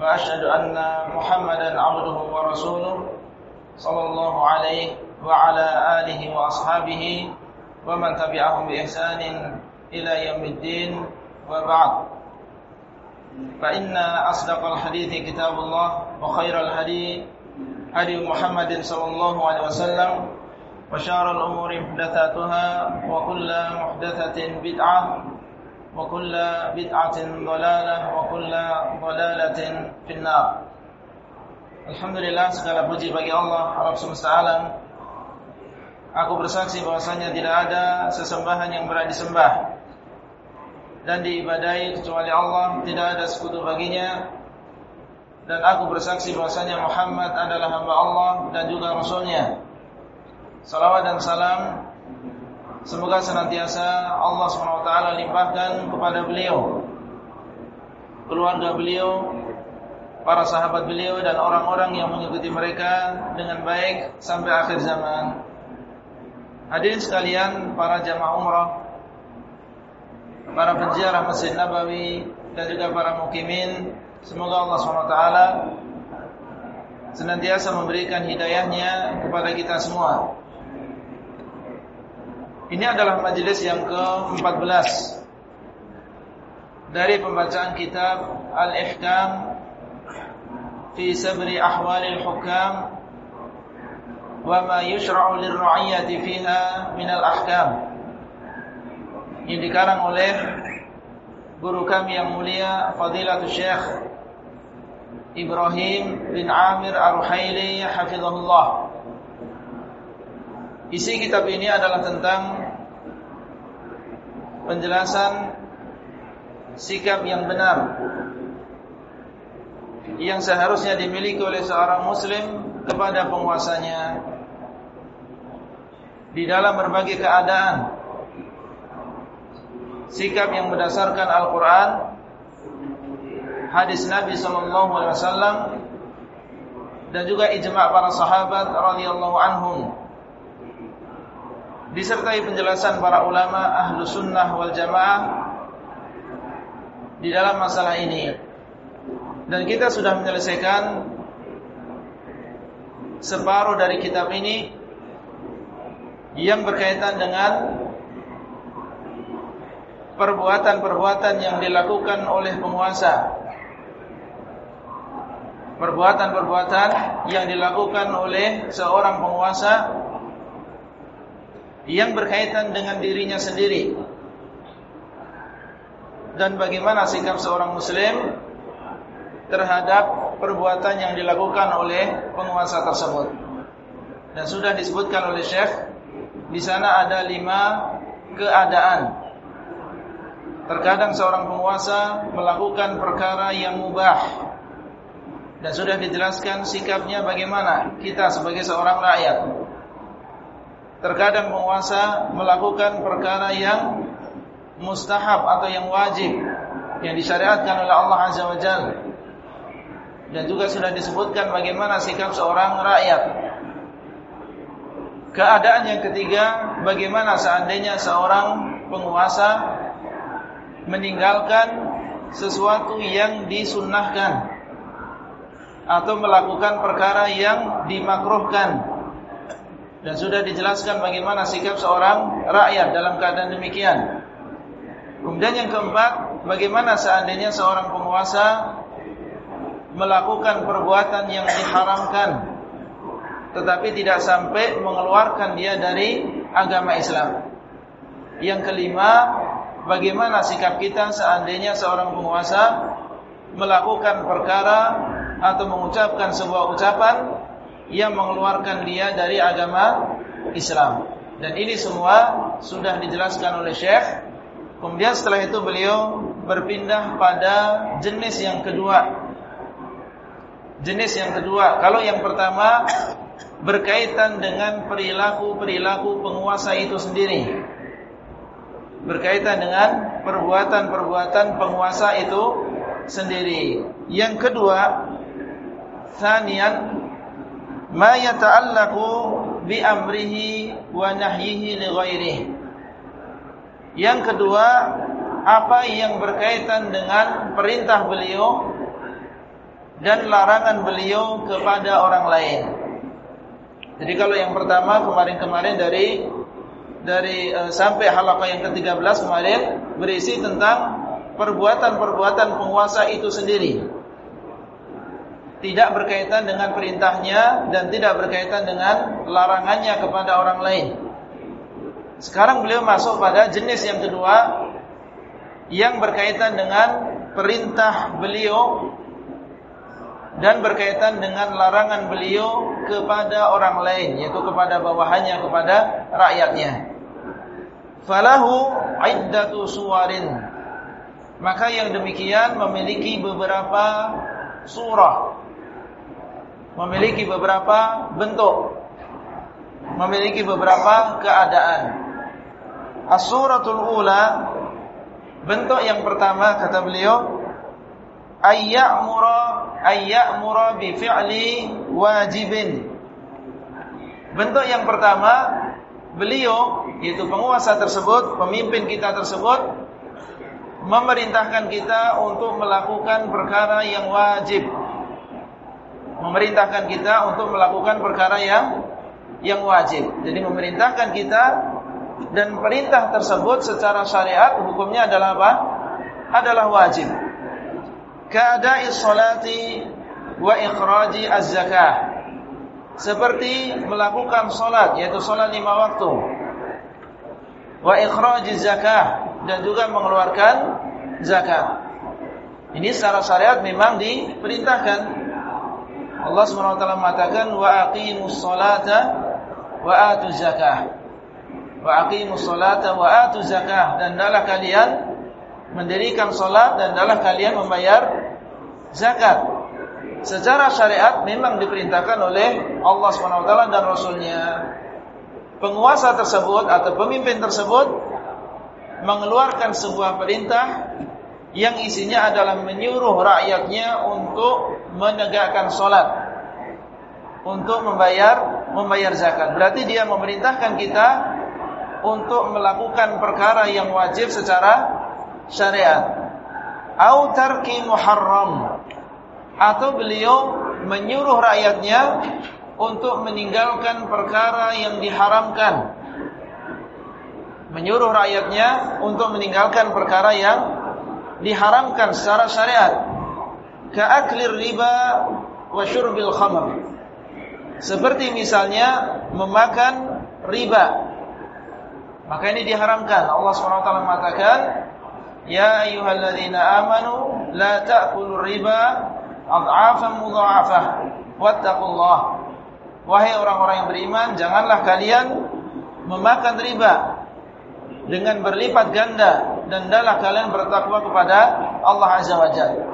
وأشهد أن محمدا عبده ورسوله صلى الله عليه وعلى آله وأصحابه ومن تبعهم بإحسان إلى يوم الدين وبعد. فإن أصدق الحديث كتاب الله وخير الهدي هدي محمد صلى الله عليه وسلم وشار الأمور محدثاتها وكل محدثة بدعة وكل بدعة ضلالة وكل ضلالة في النار Alhamdulillah segala puji bagi Allah Rabb semesta alam Aku bersaksi bahwasanya tidak ada sesembahan yang berat disembah dan diibadai kecuali Allah, tidak ada sekutu baginya. Dan aku bersaksi bahwasanya Muhammad adalah hamba Allah dan juga rasulnya. Salawat dan salam Semoga senantiasa Allah SWT limpahkan kepada beliau Keluarga beliau Para sahabat beliau dan orang-orang yang mengikuti mereka Dengan baik sampai akhir zaman. Hadirin sekalian Para jamaah umrah Para penziarah Masjid Nabawi Dan juga para mukimin Semoga Allah SWT Senantiasa memberikan hidayahnya Kepada kita semua ini adalah majelis yang ke-14 dari pembacaan kitab Al-Ihkam fi sabri ahwalil hukam wa ma yushra'u lirra'iyyati fiha min al-ahkam. Yang dikarang oleh guru kami yang mulia Fadilatul Syekh Ibrahim bin Amir Ar-Ruhaili hafizahullah. Isi kitab ini adalah tentang penjelasan sikap yang benar yang seharusnya dimiliki oleh seorang muslim kepada penguasanya di dalam berbagai keadaan. Sikap yang berdasarkan Al-Qur'an hadis Nabi sallallahu alaihi wasallam dan juga ijma' para sahabat radhiyallahu anhum disertai penjelasan para ulama ahlu sunnah wal jamaah di dalam masalah ini. Dan kita sudah menyelesaikan separuh dari kitab ini yang berkaitan dengan perbuatan-perbuatan yang dilakukan oleh penguasa. Perbuatan-perbuatan yang dilakukan oleh seorang penguasa yang berkaitan dengan dirinya sendiri dan bagaimana sikap seorang muslim terhadap perbuatan yang dilakukan oleh penguasa tersebut. Dan sudah disebutkan oleh Syekh di sana ada lima keadaan. Terkadang seorang penguasa melakukan perkara yang mubah dan sudah dijelaskan sikapnya bagaimana kita sebagai seorang rakyat Terkadang penguasa melakukan perkara yang mustahab atau yang wajib yang disyariatkan oleh Allah Azza wa Jalla. Dan juga sudah disebutkan bagaimana sikap seorang rakyat. Keadaan yang ketiga, bagaimana seandainya seorang penguasa meninggalkan sesuatu yang disunnahkan atau melakukan perkara yang dimakruhkan dan sudah dijelaskan bagaimana sikap seorang rakyat dalam keadaan demikian. Kemudian yang keempat, bagaimana seandainya seorang penguasa melakukan perbuatan yang diharamkan tetapi tidak sampai mengeluarkan dia dari agama Islam. Yang kelima, bagaimana sikap kita seandainya seorang penguasa melakukan perkara atau mengucapkan sebuah ucapan yang mengeluarkan dia dari agama Islam. Dan ini semua sudah dijelaskan oleh Syekh. Kemudian setelah itu beliau berpindah pada jenis yang kedua jenis yang kedua. Kalau yang pertama berkaitan dengan perilaku-perilaku penguasa itu sendiri. Berkaitan dengan perbuatan-perbuatan penguasa itu sendiri. Yang kedua, thaniyan ma yata'allaqu bi amrihi wa nahyihi. Yang kedua, apa yang berkaitan dengan perintah beliau dan larangan beliau kepada orang lain. Jadi kalau yang pertama kemarin-kemarin dari dari e, sampai halaqah yang ke-13 kemarin berisi tentang perbuatan-perbuatan penguasa itu sendiri. Tidak berkaitan dengan perintahnya dan tidak berkaitan dengan larangannya kepada orang lain. Sekarang beliau masuk pada jenis yang kedua yang berkaitan dengan perintah beliau dan berkaitan dengan larangan beliau kepada orang lain yaitu kepada bawahannya kepada rakyatnya. Falahu iddatu suwarin. Maka yang demikian memiliki beberapa surah memiliki beberapa bentuk memiliki beberapa keadaan as-suratul ula bentuk yang pertama kata beliau ayya'mura ayya'mura bi fi'li wajibin. Bentuk yang pertama, beliau yaitu penguasa tersebut, pemimpin kita tersebut memerintahkan kita untuk melakukan perkara yang wajib. Memerintahkan kita untuk melakukan perkara yang yang wajib. Jadi memerintahkan kita dan perintah tersebut secara syariat hukumnya adalah apa? Adalah wajib. Ka'ada'i salati wa ikhraji az-zakah. Seperti melakukan salat yaitu salat lima waktu. Wa ikhraji zakah dan juga mengeluarkan zakat ini secara syariat memang diperintahkan Allah SWT mengatakan wa aqimus salata wa atuz zakah wa aqimus salata wa atuz zakah dan adalah kalian mendirikan salat dan adalah kalian membayar zakat. Secara syariat memang diperintahkan oleh Allah SWT dan Rasulnya. Penguasa tersebut atau pemimpin tersebut mengeluarkan sebuah perintah yang isinya adalah menyuruh rakyatnya untuk menegakkan solat, untuk membayar membayar zakat. Berarti dia memerintahkan kita untuk melakukan perkara yang wajib secara syariat. Au tarki muharram. Atau beliau menyuruh rakyatnya untuk meninggalkan perkara yang diharamkan. Menyuruh rakyatnya untuk meninggalkan perkara yang diharamkan secara syariat. Ka'aklir riba wa syurbil khamr. Seperti misalnya memakan riba. Maka ini diharamkan. Allah SWT mengatakan Ya ayyuhalladzina amanu la ta'kulu riba adhafan mudha'afah. Wattaqullah. Wahai orang-orang yang beriman, janganlah kalian memakan riba dengan berlipat ganda dan hendaklah kalian bertakwa kepada Allah Azza wa Jalla.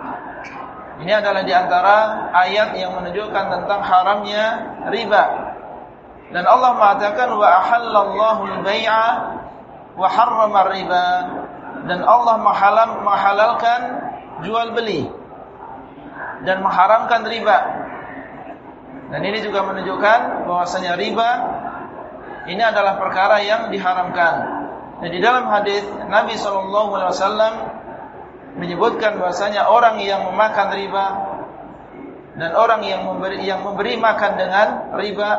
Ini adalah di antara ayat yang menunjukkan tentang haramnya riba. Dan Allah mengatakan wa ahallallahu al-bai'a wa harrama riba dan Allah menghalam, menghalalkan jual beli dan mengharamkan riba. Dan ini juga menunjukkan bahwasanya riba ini adalah perkara yang diharamkan. Dan di dalam hadis Nabi SAW menyebutkan bahwasanya orang yang memakan riba dan orang yang memberi yang memberi makan dengan riba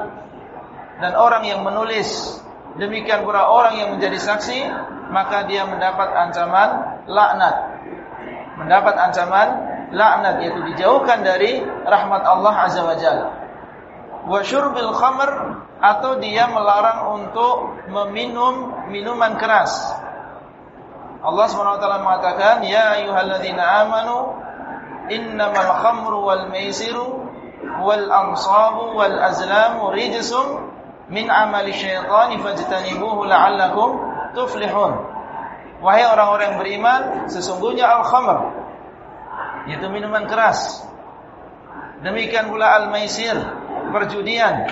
dan orang yang menulis demikian pula orang yang menjadi saksi maka dia mendapat ancaman laknat. Mendapat ancaman laknat yaitu dijauhkan dari rahmat Allah Azza wa Jalla. Wa syurbil khamr atau dia melarang untuk meminum minuman keras. Allah SWT mengatakan, Ya ayuhalladzina amanu, innamal khamru wal maisiru wal ansabu wal azlamu rijsum min amali syaitani fajtanibuhu la'allakum tuflihun. Wahai orang-orang yang beriman, sesungguhnya al-khamr yaitu minuman keras. Demikian pula al-maisir, perjudian.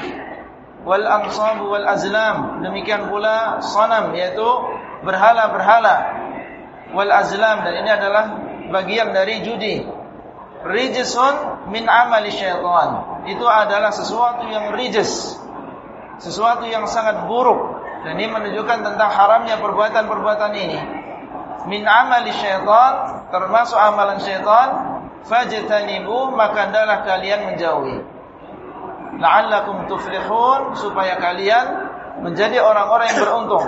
Wal ansab wal azlam, demikian pula sanam yaitu berhala-berhala. Wal azlam dan ini adalah bagian dari judi. Rijsun min amali syaitan. Itu adalah sesuatu yang rijis. Sesuatu yang sangat buruk. Dan ini menunjukkan tentang haramnya perbuatan-perbuatan ini. Min amali syaitan, termasuk amalan syaitan, fajtanibu maka hendaklah kalian menjauhi. La'allakum tuflihun supaya kalian menjadi orang-orang yang beruntung.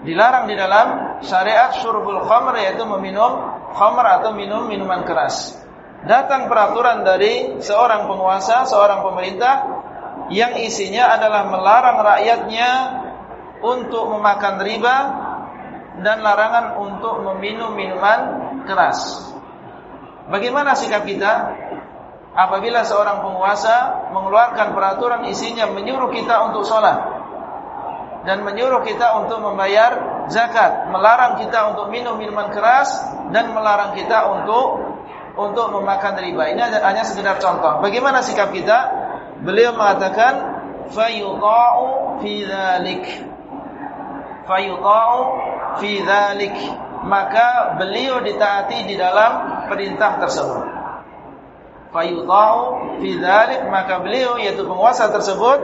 Dilarang di dalam syariat syurbul khamr yaitu meminum khamr atau minum minuman keras. Datang peraturan dari seorang penguasa, seorang pemerintah yang isinya adalah melarang rakyatnya untuk memakan riba dan larangan untuk meminum minuman keras. Bagaimana sikap kita apabila seorang penguasa mengeluarkan peraturan isinya menyuruh kita untuk sholat dan menyuruh kita untuk membayar zakat, melarang kita untuk minum minuman keras dan melarang kita untuk untuk memakan riba. Ini hanya sekedar contoh. Bagaimana sikap kita? Beliau mengatakan fayuta'u fi dzalik. Fayuta'u fi dzalik maka beliau ditaati di dalam perintah tersebut. Fayutau fi maka beliau yaitu penguasa tersebut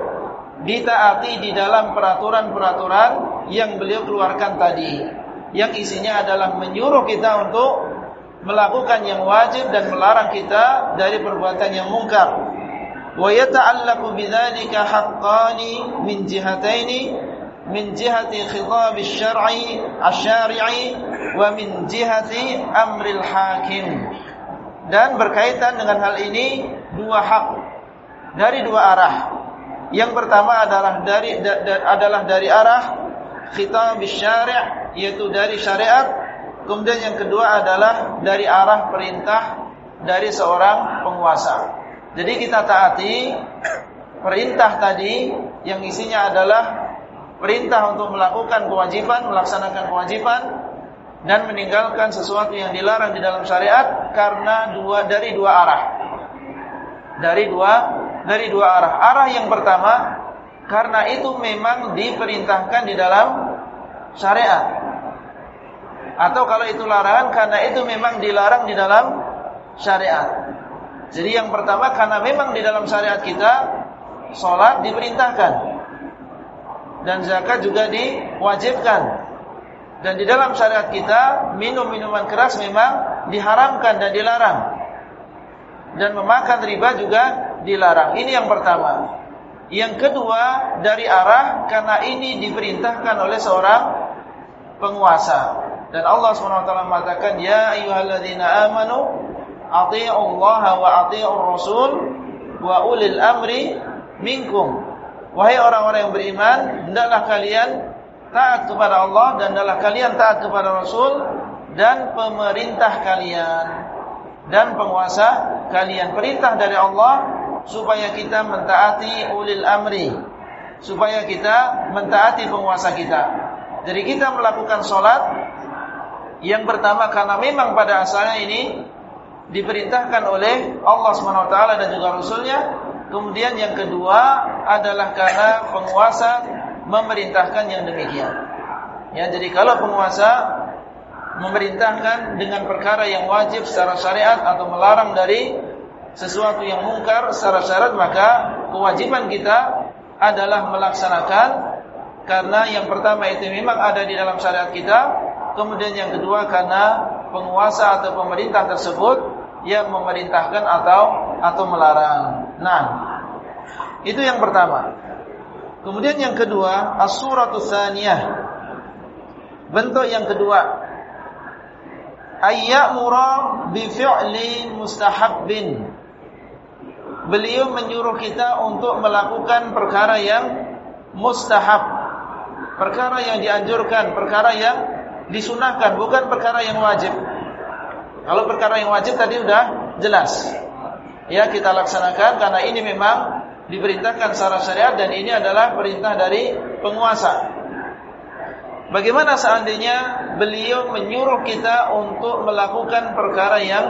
ditaati di dalam peraturan-peraturan yang beliau keluarkan tadi yang isinya adalah menyuruh kita untuk melakukan yang wajib dan melarang kita dari perbuatan yang mungkar. Wa yata'allaqu bidzalika haqqani min jihataini min jihati khitab syar'i asy-syari'i wa min jihati amril hakim dan berkaitan dengan hal ini dua hak. Dari dua arah. Yang pertama adalah dari da, da, adalah dari arah khitab syari' yaitu dari syariat. Kemudian yang kedua adalah dari arah perintah dari seorang penguasa. Jadi kita taati perintah tadi yang isinya adalah perintah untuk melakukan kewajiban, melaksanakan kewajiban dan meninggalkan sesuatu yang dilarang di dalam syariat karena dua dari dua arah. Dari dua dari dua arah. Arah yang pertama karena itu memang diperintahkan di dalam syariat. Atau kalau itu larangan karena itu memang dilarang di dalam syariat. Jadi yang pertama karena memang di dalam syariat kita sholat diperintahkan dan zakat juga diwajibkan. Dan di dalam syariat kita minum minuman keras memang diharamkan dan dilarang. Dan memakan riba juga dilarang. Ini yang pertama. Yang kedua dari arah karena ini diperintahkan oleh seorang penguasa. Dan Allah SWT mengatakan ya ayyuhalladzina amanu athi'ullaha wa athi'ur rasul wa ulil amri minkum Wahai orang-orang yang beriman, hendaklah kalian taat kepada Allah dan hendaklah kalian taat kepada Rasul dan pemerintah kalian dan penguasa kalian. Perintah dari Allah supaya kita mentaati ulil amri, supaya kita mentaati penguasa kita. Jadi kita melakukan sholat yang pertama karena memang pada asalnya ini diperintahkan oleh Allah SWT dan juga Rasulnya Kemudian yang kedua adalah karena penguasa memerintahkan yang demikian. Ya, jadi kalau penguasa memerintahkan dengan perkara yang wajib secara syariat atau melarang dari sesuatu yang mungkar secara syariat maka kewajiban kita adalah melaksanakan karena yang pertama itu memang ada di dalam syariat kita, kemudian yang kedua karena penguasa atau pemerintah tersebut yang memerintahkan atau atau melarang. Nah, itu yang pertama. Kemudian yang kedua, as-suratu tsaniyah. Bentuk yang kedua, ayyamura bi fi'li mustahabbin. Beliau menyuruh kita untuk melakukan perkara yang mustahab. Perkara yang dianjurkan, perkara yang disunahkan, bukan perkara yang wajib. Kalau perkara yang wajib tadi sudah jelas. Ya, kita laksanakan karena ini memang diperintahkan secara syariat dan ini adalah perintah dari penguasa. Bagaimana seandainya beliau menyuruh kita untuk melakukan perkara yang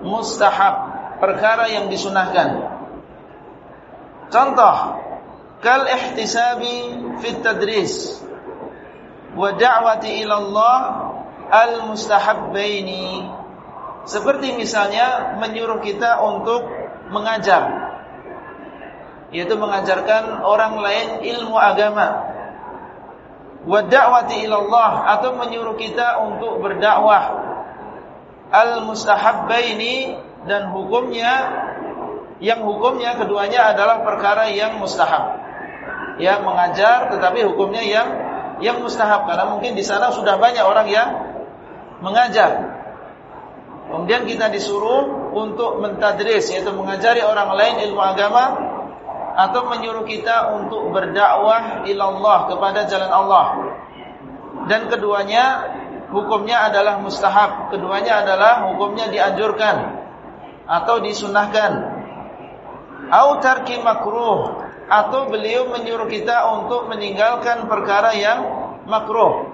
mustahab? perkara yang disunahkan. Contoh, kal ihtisabi fit tadris wa da'wati ila Allah al mustahabbaini. Seperti misalnya menyuruh kita untuk mengajar yaitu mengajarkan orang lain ilmu agama wa da'wati ila Allah atau menyuruh kita untuk berdakwah al mustahabbaini dan hukumnya yang hukumnya keduanya adalah perkara yang mustahab. Yang mengajar tetapi hukumnya yang yang mustahab karena mungkin di sana sudah banyak orang yang mengajar. Kemudian kita disuruh untuk mentadris yaitu mengajari orang lain ilmu agama atau menyuruh kita untuk berdakwah ilallah kepada jalan Allah. Dan keduanya hukumnya adalah mustahab, keduanya adalah hukumnya dianjurkan atau disunahkan au tarki makruh atau beliau menyuruh kita untuk meninggalkan perkara yang makruh.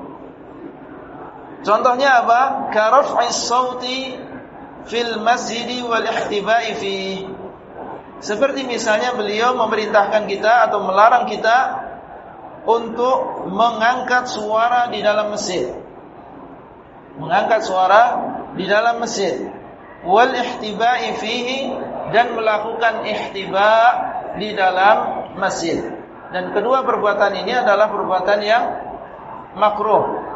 Contohnya apa? Karaf'is sauti fil masjid wal ihtiba'i fi. Seperti misalnya beliau memerintahkan kita atau melarang kita untuk mengangkat suara di dalam masjid. Mengangkat suara di dalam masjid. Wal ihtiba'i fihi dan melakukan ihtiba di dalam masjid. Dan kedua perbuatan ini adalah perbuatan yang makruh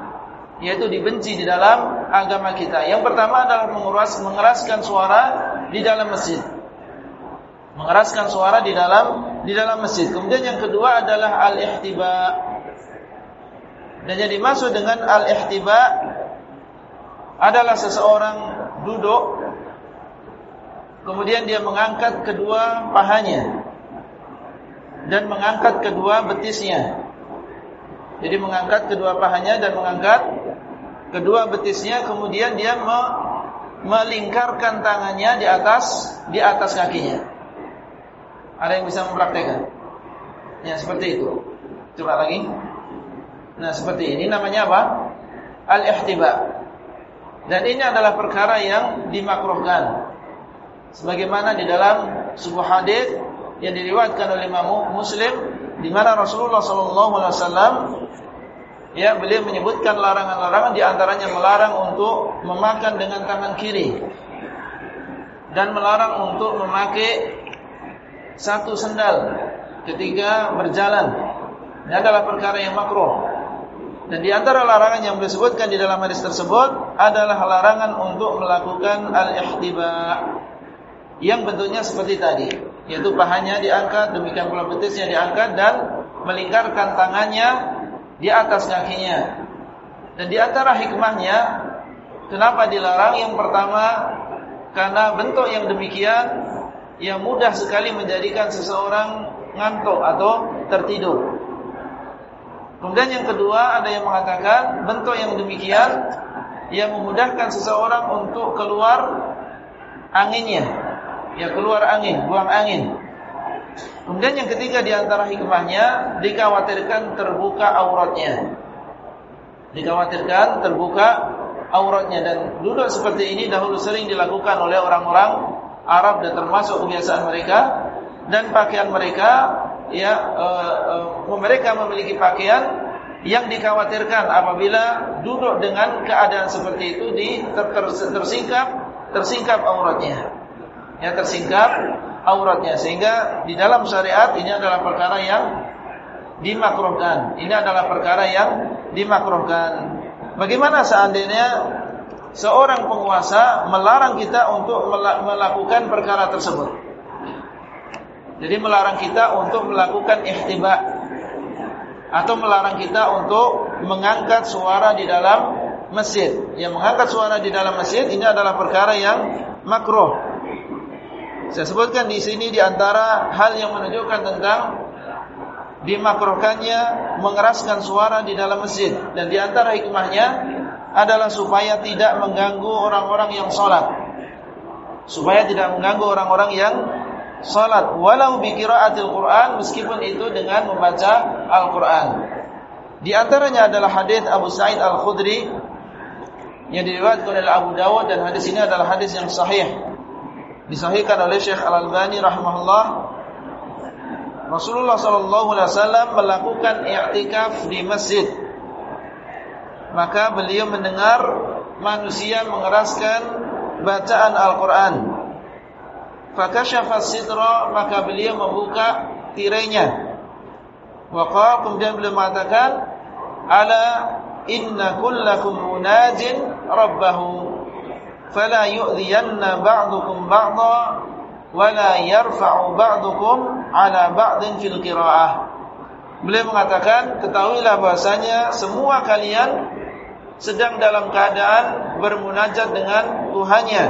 yaitu dibenci di dalam agama kita. Yang pertama adalah mengeras, mengeraskan suara di dalam masjid. Mengeraskan suara di dalam di dalam masjid. Kemudian yang kedua adalah al-ihtiba. Dan yang dimaksud dengan al-ihtiba adalah seseorang duduk Kemudian dia mengangkat kedua pahanya dan mengangkat kedua betisnya. Jadi mengangkat kedua pahanya dan mengangkat kedua betisnya, kemudian dia me melingkarkan tangannya di atas di atas kakinya. Ada yang bisa mempraktekkan? Ya, seperti itu. Coba lagi. Nah, seperti ini namanya apa? Al-ihtiba. Dan ini adalah perkara yang dimakruhkan sebagaimana di dalam sebuah hadis yang diriwayatkan oleh Imam Muslim di mana Rasulullah sallallahu alaihi wasallam ya beliau menyebutkan larangan-larangan di antaranya melarang untuk memakan dengan tangan kiri dan melarang untuk memakai satu sendal ketika berjalan. Ini adalah perkara yang makruh. Dan di antara larangan yang disebutkan di dalam hadis tersebut adalah larangan untuk melakukan al-ihtiba yang bentuknya seperti tadi, yaitu pahanya diangkat, demikian pula betisnya diangkat dan melingkarkan tangannya di atas kakinya. Dan di antara hikmahnya, kenapa dilarang? Yang pertama, karena bentuk yang demikian yang mudah sekali menjadikan seseorang ngantuk atau tertidur. Kemudian yang kedua, ada yang mengatakan bentuk yang demikian yang memudahkan seseorang untuk keluar anginnya ya keluar angin, buang angin. Kemudian yang ketiga di antara hikmahnya dikhawatirkan terbuka auratnya. Dikhawatirkan terbuka auratnya dan duduk seperti ini dahulu sering dilakukan oleh orang-orang Arab dan termasuk kebiasaan mereka dan pakaian mereka ya e, e, mereka memiliki pakaian yang dikhawatirkan apabila duduk dengan keadaan seperti itu di ter, ter, tersingkap tersingkap auratnya yang tersingkap auratnya sehingga di dalam syariat ini adalah perkara yang dimakruhkan. Ini adalah perkara yang dimakruhkan. Bagaimana seandainya seorang penguasa melarang kita untuk melakukan perkara tersebut? Jadi melarang kita untuk melakukan ihtiba atau melarang kita untuk mengangkat suara di dalam masjid. Yang mengangkat suara di dalam masjid ini adalah perkara yang makruh. Saya sebutkan di sini di antara hal yang menunjukkan tentang dimakruhkannya mengeraskan suara di dalam masjid dan di antara hikmahnya adalah supaya tidak mengganggu orang-orang yang sholat. Supaya tidak mengganggu orang-orang yang sholat. Walau bikiraatil Quran meskipun itu dengan membaca Al-Quran. Di antaranya adalah hadis Abu Sa'id Al-Khudri yang diriwayatkan oleh Abu Dawud dan hadis ini adalah hadis yang sahih. Disahihkan oleh Syekh Al-Albani rahimahullah. Rasulullah sallallahu alaihi wasallam melakukan i'tikaf di masjid maka beliau mendengar manusia mengeraskan bacaan Al-Qur'an fakashafa sidra maka beliau membuka tirainya waqala kemudian beliau mengatakan ala inna kullakum munajin rabbahu fala yu'dhiyanna ba'dukum ba'dha wala yarfa'u ba'dukum ala ba'din fil qira'ah. Beliau mengatakan, ketahuilah bahasanya semua kalian sedang dalam keadaan bermunajat dengan Tuhannya.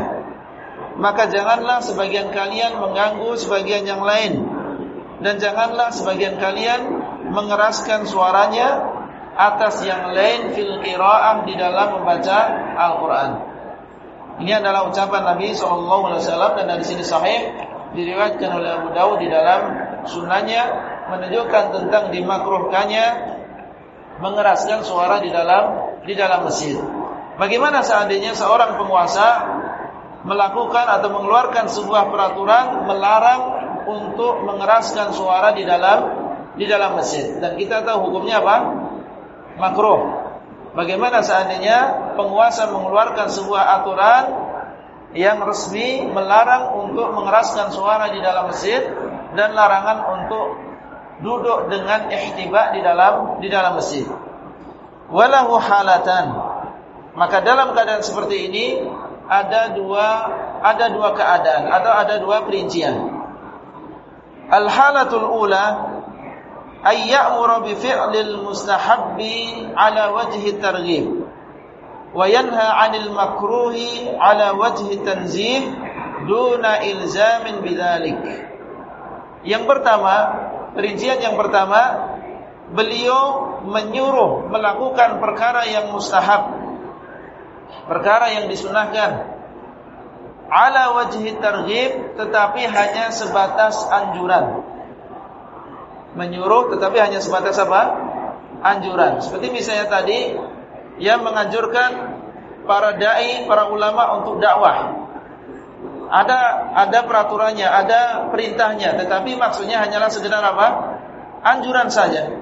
Maka janganlah sebagian kalian mengganggu sebagian yang lain dan janganlah sebagian kalian mengeraskan suaranya atas yang lain fil qiraah di dalam membaca Al-Qur'an. Ini adalah ucapan Nabi SAW dan dari sini sahih diriwayatkan oleh Abu Dawud di dalam sunnahnya menunjukkan tentang dimakruhkannya mengeraskan suara di dalam di dalam masjid. Bagaimana seandainya seorang penguasa melakukan atau mengeluarkan sebuah peraturan melarang untuk mengeraskan suara di dalam di dalam masjid dan kita tahu hukumnya apa? Makruh. Bagaimana seandainya penguasa mengeluarkan sebuah aturan yang resmi melarang untuk mengeraskan suara di dalam masjid dan larangan untuk duduk dengan ihtiba di dalam di dalam masjid. Walahu halatan. Maka dalam keadaan seperti ini ada dua ada dua keadaan atau ada dua perincian. Al halatul ula ay ya'muru bi fi'lil mustahabbi ala wajhi targhib wa yanha 'anil makruhi ala wajhi tanzih duna ilzamin bidzalik. Yang pertama, perincian yang pertama, beliau menyuruh melakukan perkara yang mustahab. Perkara yang disunahkan ala wajhi targhib tetapi hanya sebatas anjuran menyuruh tetapi hanya sebatas apa? Anjuran. Seperti misalnya tadi yang menganjurkan para dai, para ulama untuk dakwah. Ada ada peraturannya, ada perintahnya, tetapi maksudnya hanyalah sekedar apa? Anjuran saja.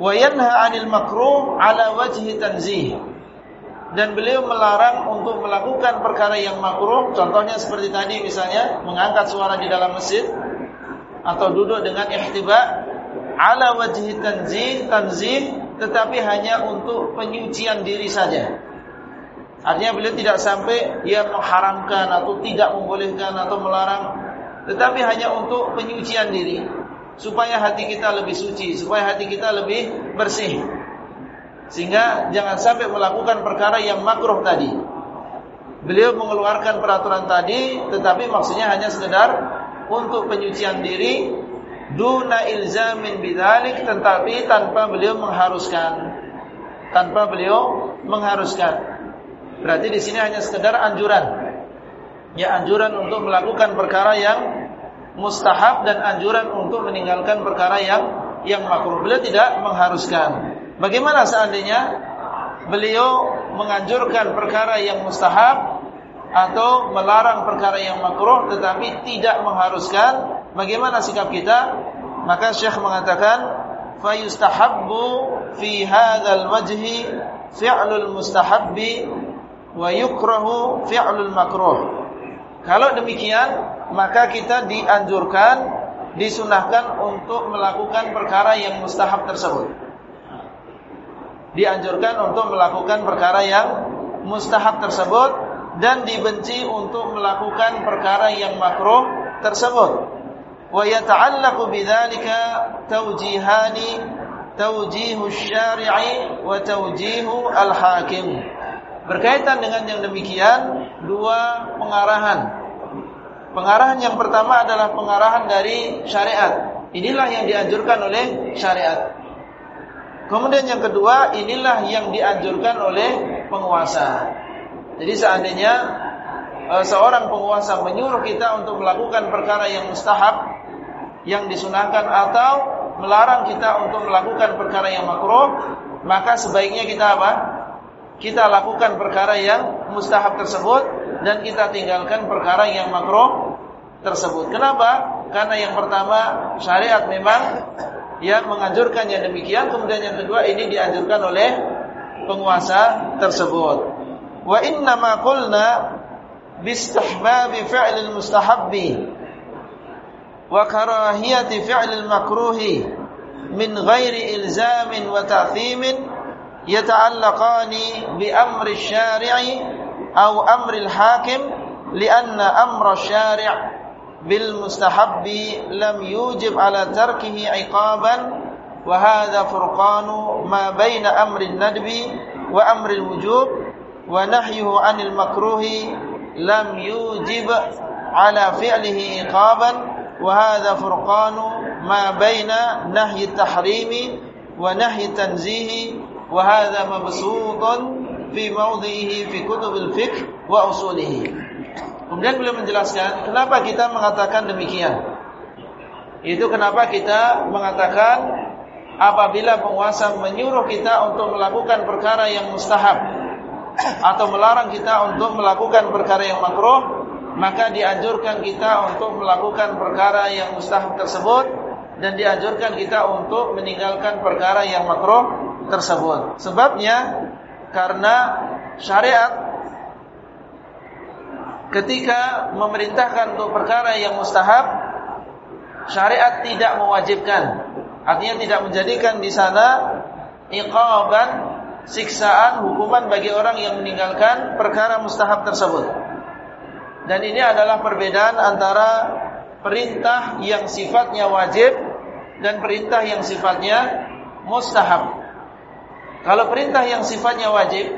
Wa yanha 'anil makruh 'ala wajhi tanzih. Dan beliau melarang untuk melakukan perkara yang makruh, contohnya seperti tadi misalnya mengangkat suara di dalam masjid atau duduk dengan ihtiba ala wajhi tanzih tanzih tetapi hanya untuk penyucian diri saja. Artinya beliau tidak sampai ia mengharamkan atau tidak membolehkan atau melarang tetapi hanya untuk penyucian diri supaya hati kita lebih suci, supaya hati kita lebih bersih. Sehingga jangan sampai melakukan perkara yang makruh tadi. Beliau mengeluarkan peraturan tadi tetapi maksudnya hanya sekedar untuk penyucian diri duna ilzamin bidzalik tetapi tanpa beliau mengharuskan tanpa beliau mengharuskan berarti di sini hanya sekedar anjuran ya anjuran untuk melakukan perkara yang mustahab dan anjuran untuk meninggalkan perkara yang yang makruh. Beliau tidak mengharuskan. Bagaimana seandainya beliau menganjurkan perkara yang mustahab atau melarang perkara yang makruh tetapi tidak mengharuskan bagaimana sikap kita? Maka Syekh mengatakan fayustahabbu fi hadzal wajhi fi'lul mustahabbi wa yukrahu fi'lul makruh kalau demikian maka kita dianjurkan disunahkan untuk melakukan perkara yang mustahab tersebut dianjurkan untuk melakukan perkara yang mustahab tersebut dan dibenci untuk melakukan perkara yang makruh tersebut. Wa yata'allaqu bidzalika tawjihani syari'i wa tawjihu al-hakim. Berkaitan dengan yang demikian dua pengarahan. Pengarahan yang pertama adalah pengarahan dari syariat. Inilah yang dianjurkan oleh syariat. Kemudian yang kedua, inilah yang dianjurkan oleh penguasa. Jadi seandainya e, seorang penguasa menyuruh kita untuk melakukan perkara yang mustahab yang disunahkan atau melarang kita untuk melakukan perkara yang makruh, maka sebaiknya kita apa? Kita lakukan perkara yang mustahab tersebut dan kita tinggalkan perkara yang makruh tersebut. Kenapa? Karena yang pertama syariat memang yang menganjurkan yang demikian, kemudian yang kedua ini dianjurkan oleh penguasa tersebut. Wa inna ma qulna bistihbabi fi'l al-mustahabbi wa karahiyati fi'l al-makruhi min ghairi ilzamin wa ta'thimin bi amri asy-syari'i aw amri al-hakim li'anna amra asy-syari' بالمستحب لم يوجب على تركه عقابا وهذا فرقان ما بين أمر الندب وأمر الوجوب ونحيه عن المكروه لم يوجب على فعله عقابا وهذا فرقان ما بين نهي التحريم ونهي التنزيه wa hadza fi mawdhihi fi kutubil fiqh wa usulihi. Kemudian beliau menjelaskan kenapa kita mengatakan demikian. Itu kenapa kita mengatakan apabila penguasa menyuruh kita untuk melakukan perkara yang mustahab atau melarang kita untuk melakukan perkara yang makruh, maka dianjurkan kita untuk melakukan perkara yang mustahab tersebut dan dianjurkan kita untuk meninggalkan perkara yang makruh tersebut. Sebabnya karena syariat ketika memerintahkan untuk perkara yang mustahab syariat tidak mewajibkan. Artinya tidak menjadikan di sana iqaban siksaan hukuman bagi orang yang meninggalkan perkara mustahab tersebut. Dan ini adalah perbedaan antara perintah yang sifatnya wajib dan perintah yang sifatnya mustahab kalau perintah yang sifatnya wajib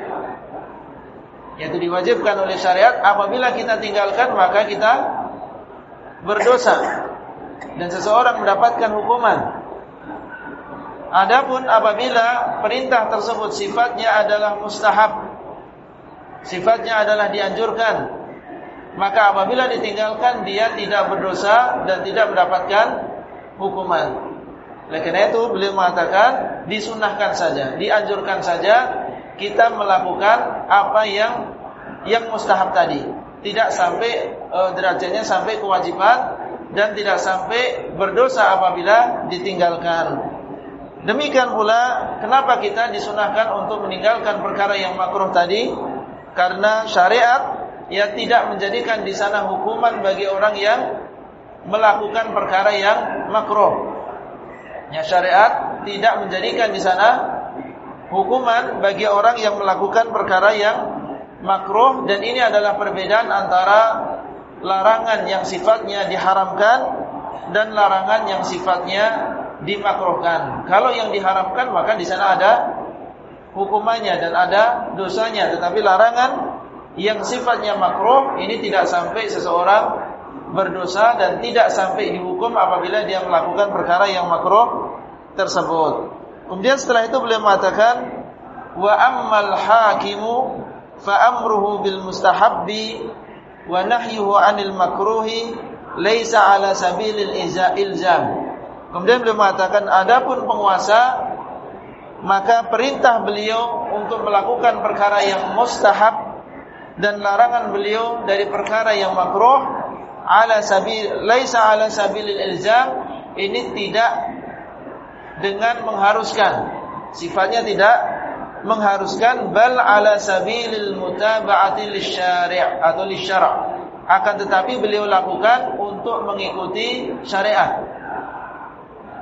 yaitu diwajibkan oleh syariat apabila kita tinggalkan maka kita berdosa. Dan seseorang mendapatkan hukuman. Adapun apabila perintah tersebut sifatnya adalah mustahab sifatnya adalah dianjurkan maka apabila ditinggalkan dia tidak berdosa dan tidak mendapatkan hukuman oleh karena itu beliau mengatakan disunahkan saja dianjurkan saja kita melakukan apa yang yang mustahab tadi. Tidak sampai e, derajatnya sampai kewajiban dan tidak sampai berdosa apabila ditinggalkan. Demikian pula kenapa kita disunahkan untuk meninggalkan perkara yang makruh tadi? Karena syariat ya tidak menjadikan di sana hukuman bagi orang yang melakukan perkara yang makruh. Ya syariat tidak menjadikan di sana hukuman bagi orang yang melakukan perkara yang makruh dan ini adalah perbedaan antara larangan yang sifatnya diharamkan dan larangan yang sifatnya dimakruhkan. Kalau yang diharamkan maka di sana ada hukumannya dan ada dosanya, tetapi larangan yang sifatnya makruh ini tidak sampai seseorang berdosa dan tidak sampai dihukum apabila dia melakukan perkara yang makruh tersebut. Kemudian setelah itu beliau mengatakan wa ammal hakimu fa amruhu bil mustahabbi wa nahyuhu anil makruhi laisa ala sabilil ilzam. Kemudian beliau mengatakan adapun penguasa maka perintah beliau untuk melakukan perkara yang mustahab dan larangan beliau dari perkara yang makruh ala sabil laisa ala sabilil ilzam ini tidak dengan mengharuskan. Sifatnya tidak mengharuskan bal ala sabilil mutaba'ati lisyari' atau lisyara'. Akan tetapi beliau lakukan untuk mengikuti syariat.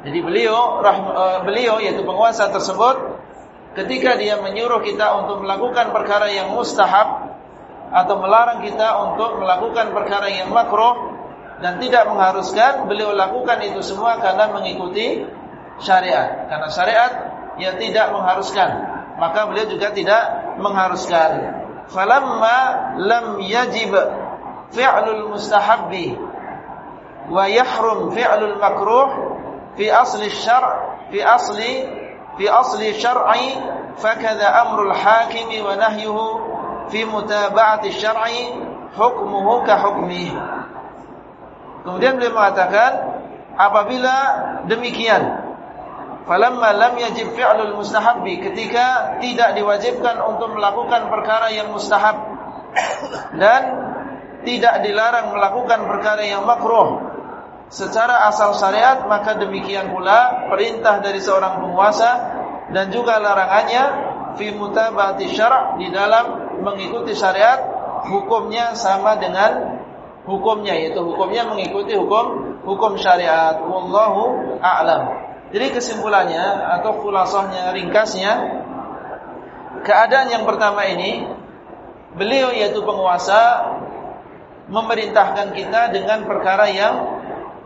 Jadi beliau uh, beliau yaitu penguasa tersebut ketika dia menyuruh kita untuk melakukan perkara yang mustahab atau melarang kita untuk melakukan perkara yang makruh dan tidak mengharuskan beliau lakukan itu semua karena mengikuti syariat. Karena syariat ya tidak mengharuskan, maka beliau juga tidak mengharuskan. Falamma lam yajib fi'lul mustahabbi wa yahrum fi'lul makruh fi asli syar' fi asli fi asli syar'i fakadha amrul hakimi wa nahyuhu fi mutaba'ati syar'i hukmuhu ka hukmihi. Kemudian beliau mengatakan apabila demikian falamma lam yajib fi'lul mustahabbi ketika tidak diwajibkan untuk melakukan perkara yang mustahab dan tidak dilarang melakukan perkara yang makruh secara asal syariat maka demikian pula perintah dari seorang penguasa dan juga larangannya fi mutabati syara' di dalam mengikuti syariat hukumnya sama dengan hukumnya yaitu hukumnya mengikuti hukum hukum syariat wallahu a'lam jadi kesimpulannya atau kulasahnya ringkasnya keadaan yang pertama ini beliau yaitu penguasa memerintahkan kita dengan perkara yang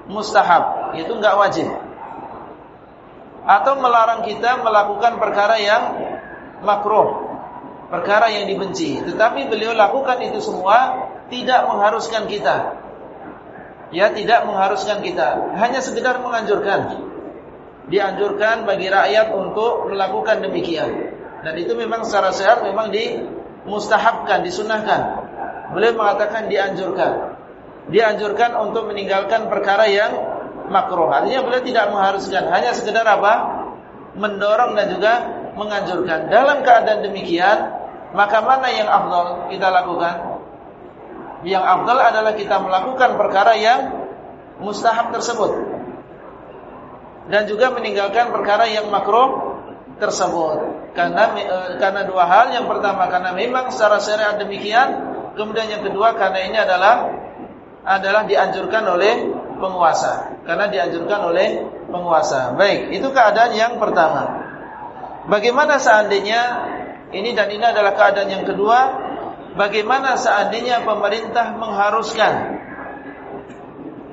mustahab, itu enggak wajib. Atau melarang kita melakukan perkara yang makruh, perkara yang dibenci. Tetapi beliau lakukan itu semua tidak mengharuskan kita. Ya, tidak mengharuskan kita, hanya sekedar menganjurkan. Dianjurkan bagi rakyat untuk melakukan demikian. Dan itu memang secara sehat memang dimustahabkan, disunahkan. Beliau mengatakan dianjurkan. Dianjurkan untuk meninggalkan perkara yang makruh. Artinya beliau tidak mengharuskan, hanya sekedar apa? Mendorong dan juga menganjurkan. Dalam keadaan demikian, maka mana yang afdal kita lakukan? Yang afdal adalah kita melakukan perkara yang mustahab tersebut. Dan juga meninggalkan perkara yang makruh tersebut. Karena eh, karena dua hal, yang pertama karena memang secara syariat demikian Kemudian yang kedua karena ini adalah adalah dianjurkan oleh penguasa. Karena dianjurkan oleh penguasa. Baik, itu keadaan yang pertama. Bagaimana seandainya ini dan ini adalah keadaan yang kedua, bagaimana seandainya pemerintah mengharuskan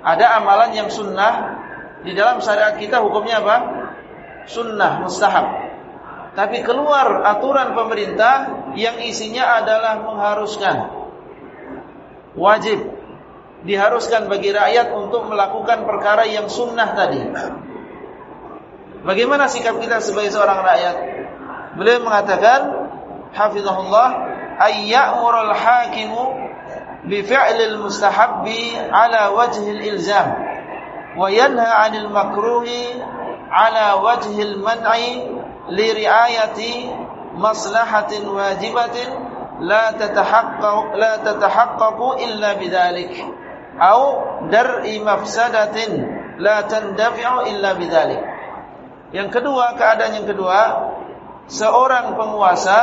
ada amalan yang sunnah di dalam syariat kita hukumnya apa? Sunnah, mustahab. Tapi keluar aturan pemerintah yang isinya adalah mengharuskan wajib diharuskan bagi rakyat untuk melakukan perkara yang sunnah tadi. Bagaimana sikap kita sebagai seorang rakyat? Beliau mengatakan, hafizahullah, ayya'murul hakimu bi fi'lil mustahabbi ala wajhil ilzam wa yanha 'anil makruhi ala wajhil man'i li riayati maslahatin wajibatin لا تتحقق لا تتحقق إلا بذلك أو درء مفسدة لا تندفع إلا بذلك Yang kedua, keadaan yang kedua, seorang penguasa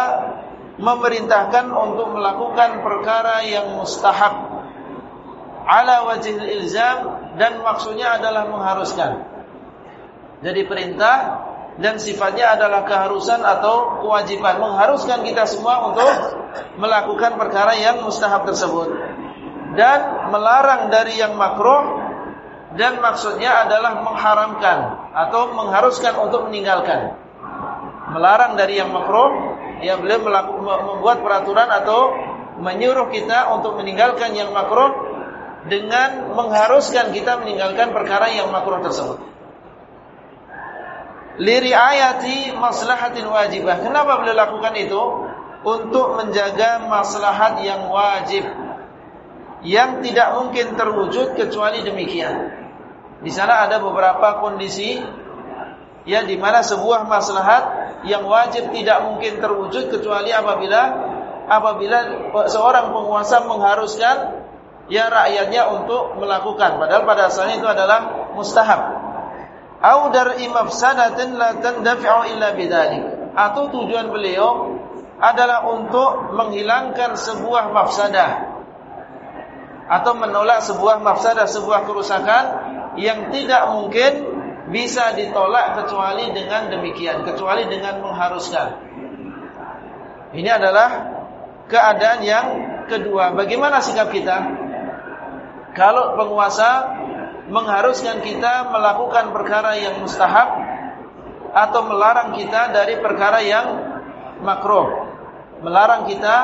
memerintahkan untuk melakukan perkara yang mustahab ala wajhil ilzam dan maksudnya adalah mengharuskan. Jadi perintah dan sifatnya adalah keharusan atau kewajiban mengharuskan kita semua untuk melakukan perkara yang mustahab tersebut dan melarang dari yang makruh dan maksudnya adalah mengharamkan atau mengharuskan untuk meninggalkan. Melarang dari yang makruh, ya beliau membuat peraturan atau menyuruh kita untuk meninggalkan yang makruh dengan mengharuskan kita meninggalkan perkara yang makruh tersebut. Liri ayati maslahatin wajibah. Kenapa beliau lakukan itu? untuk menjaga maslahat yang wajib yang tidak mungkin terwujud kecuali demikian. Di sana ada beberapa kondisi ya di mana sebuah maslahat yang wajib tidak mungkin terwujud kecuali apabila apabila seorang penguasa mengharuskan ya rakyatnya untuk melakukan padahal pada asalnya itu adalah mustahab. Au dar imafsadatin la tandafi'u illa bidzalik. Atau tujuan beliau adalah untuk menghilangkan sebuah mafsadah atau menolak sebuah mafsadah, sebuah kerusakan yang tidak mungkin bisa ditolak kecuali dengan demikian, kecuali dengan mengharuskan. Ini adalah keadaan yang kedua. Bagaimana sikap kita? Kalau penguasa mengharuskan kita melakukan perkara yang mustahab atau melarang kita dari perkara yang makruh melarang kita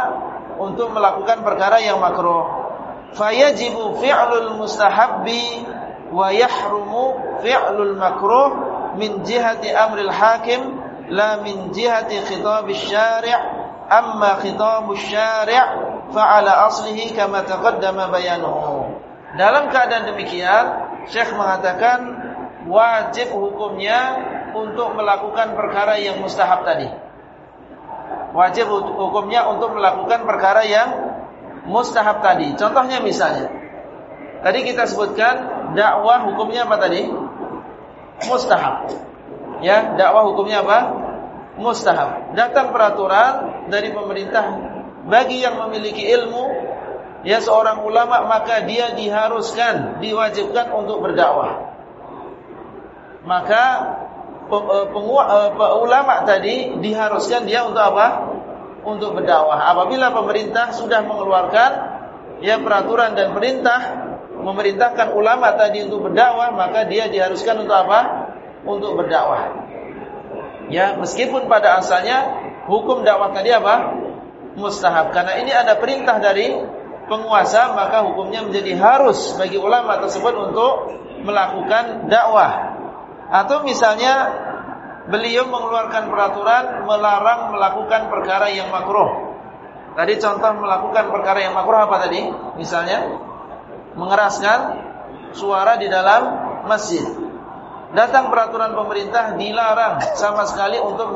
untuk melakukan perkara yang makruh. Fayajibu fi'lul mustahabbi wa yahrumu fi'lul makruh min jihati amril hakim la min jihati khitab syari' amma khitab syari' fa'ala aslihi kama taqaddama bayanuhu. Dalam keadaan demikian, Syekh mengatakan wajib hukumnya untuk melakukan perkara yang mustahab tadi wajib hukumnya untuk melakukan perkara yang mustahab tadi. Contohnya misalnya, tadi kita sebutkan dakwah hukumnya apa tadi? Mustahab. Ya, dakwah hukumnya apa? Mustahab. Datang peraturan dari pemerintah bagi yang memiliki ilmu ya seorang ulama maka dia diharuskan, diwajibkan untuk berdakwah. Maka eh, eh, ulama tadi diharuskan dia untuk apa? untuk berdakwah. Apabila pemerintah sudah mengeluarkan ya peraturan dan perintah memerintahkan ulama tadi untuk berdakwah, maka dia diharuskan untuk apa? Untuk berdakwah. Ya, meskipun pada asalnya hukum dakwah tadi apa? Mustahab. Karena ini ada perintah dari penguasa, maka hukumnya menjadi harus bagi ulama tersebut untuk melakukan dakwah. Atau misalnya beliau mengeluarkan peraturan melarang melakukan perkara yang makruh. Tadi contoh melakukan perkara yang makruh apa tadi? Misalnya mengeraskan suara di dalam masjid. Datang peraturan pemerintah dilarang sama sekali untuk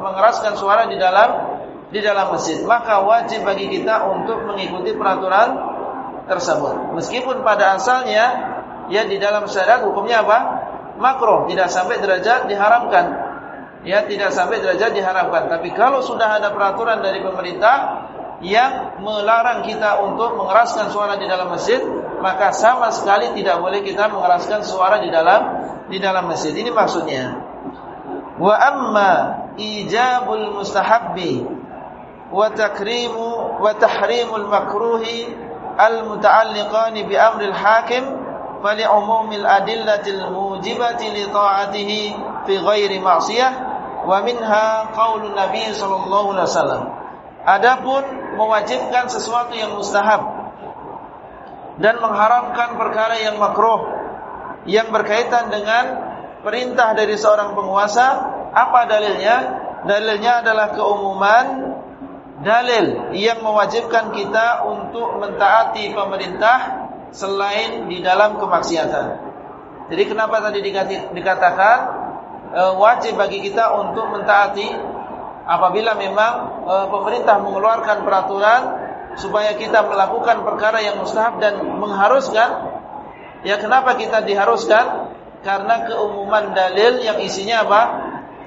mengeraskan suara di dalam di dalam masjid. Maka wajib bagi kita untuk mengikuti peraturan tersebut. Meskipun pada asalnya ya di dalam syariat hukumnya apa? makruh, tidak sampai derajat diharamkan. Ya, tidak sampai derajat diharamkan. Tapi kalau sudah ada peraturan dari pemerintah yang melarang kita untuk mengeraskan suara di dalam masjid, maka sama sekali tidak boleh kita mengeraskan suara di dalam di dalam masjid. Ini maksudnya. Wa amma ijabul mustahabbi wa takrimu wa tahrimul makruhi al muta'alliqani bi amril hakim fali umumil adillatil mujibati li ta'atihi fi ghairi ma'siyah wa minha qaulun nabiy sallallahu alaihi wasallam Adapun mewajibkan sesuatu yang mustahab dan mengharamkan perkara yang makruh yang berkaitan dengan perintah dari seorang penguasa, apa dalilnya? Dalilnya adalah keumuman dalil yang mewajibkan kita untuk mentaati pemerintah selain di dalam kemaksiatan. Jadi kenapa tadi dikatakan e, wajib bagi kita untuk mentaati apabila memang e, pemerintah mengeluarkan peraturan supaya kita melakukan perkara yang mustahab dan mengharuskan ya kenapa kita diharuskan? Karena keumuman dalil yang isinya apa?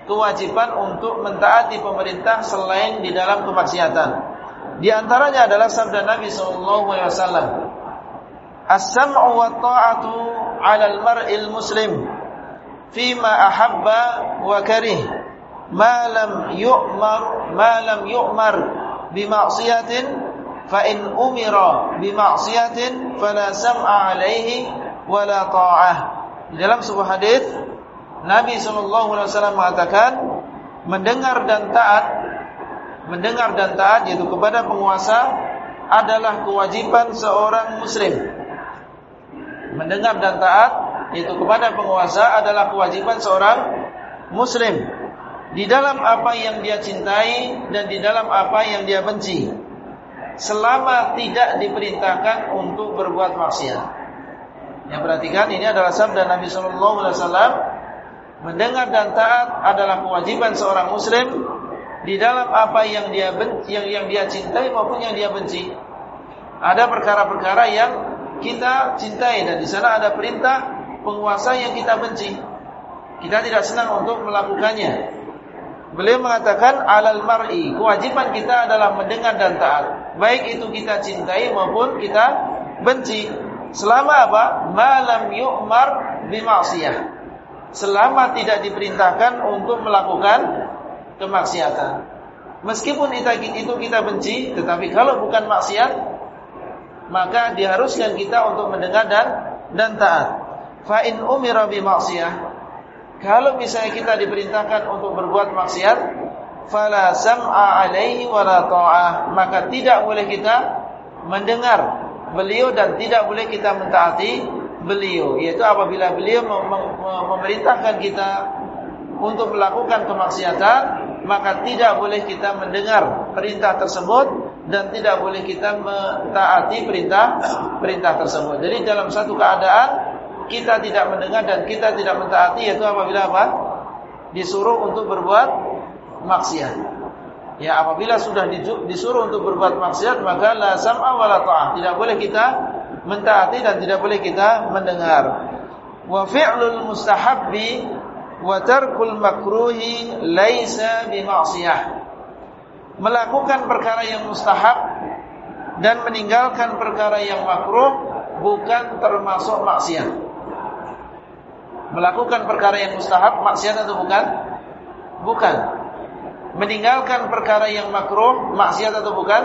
Kewajiban untuk mentaati pemerintah selain di dalam kemaksiatan. Di antaranya adalah sabda Nabi sallallahu alaihi wasallam as-sam'u wa ta'atu 'ala al-mar'il muslim fima ahabba wa karih ma lam yu'mar ma lam yu'mar bi ma'siyatin fa in umira bi ma'siyatin fala sam'a 'alaihi wala ta'ah. Dalam sebuah hadis Nabi sallallahu alaihi wasallam mengatakan mendengar dan taat mendengar dan taat yaitu kepada penguasa adalah kewajiban seorang muslim. Mendengar dan taat itu kepada penguasa adalah kewajiban seorang muslim di dalam apa yang dia cintai dan di dalam apa yang dia benci selama tidak diperintahkan untuk berbuat maksiat. Yang perhatikan ini adalah sabda Nabi sallallahu alaihi wasallam mendengar dan taat adalah kewajiban seorang muslim di dalam apa yang dia benci, yang yang dia cintai maupun yang dia benci. Ada perkara-perkara yang kita cintai dan di sana ada perintah penguasa yang kita benci. Kita tidak senang untuk melakukannya. Beliau mengatakan alal mar'i, kewajiban kita adalah mendengar dan taat. Baik itu kita cintai maupun kita benci. Selama apa? Malam yu'mar bima'siyah. Selama tidak diperintahkan untuk melakukan kemaksiatan. Meskipun itu kita benci, tetapi kalau bukan maksiat, maka diharuskan kita untuk mendengar dan dan taat. Fa in umira kalau misalnya kita diperintahkan untuk berbuat maksiat, fala sam'a alaihi wala ta'ah, maka tidak boleh kita mendengar beliau dan tidak boleh kita mentaati beliau. Yaitu apabila beliau memerintahkan kita untuk melakukan kemaksiatan, maka tidak boleh kita mendengar perintah tersebut dan tidak boleh kita mentaati perintah perintah tersebut. Jadi dalam satu keadaan kita tidak mendengar dan kita tidak mentaati yaitu apabila apa? Disuruh untuk berbuat maksiat. Ya apabila sudah disuruh untuk berbuat maksiat maka la sam'a wa la ta'ah. Tidak boleh kita mentaati dan tidak boleh kita mendengar. Wa fi'lul mustahabbi wa tarkul makruhi laisa bi ma'siyah. Melakukan perkara yang mustahab dan meninggalkan perkara yang makruh bukan termasuk maksiat. Melakukan perkara yang mustahab maksiat atau bukan? Bukan meninggalkan perkara yang makruh maksiat atau bukan?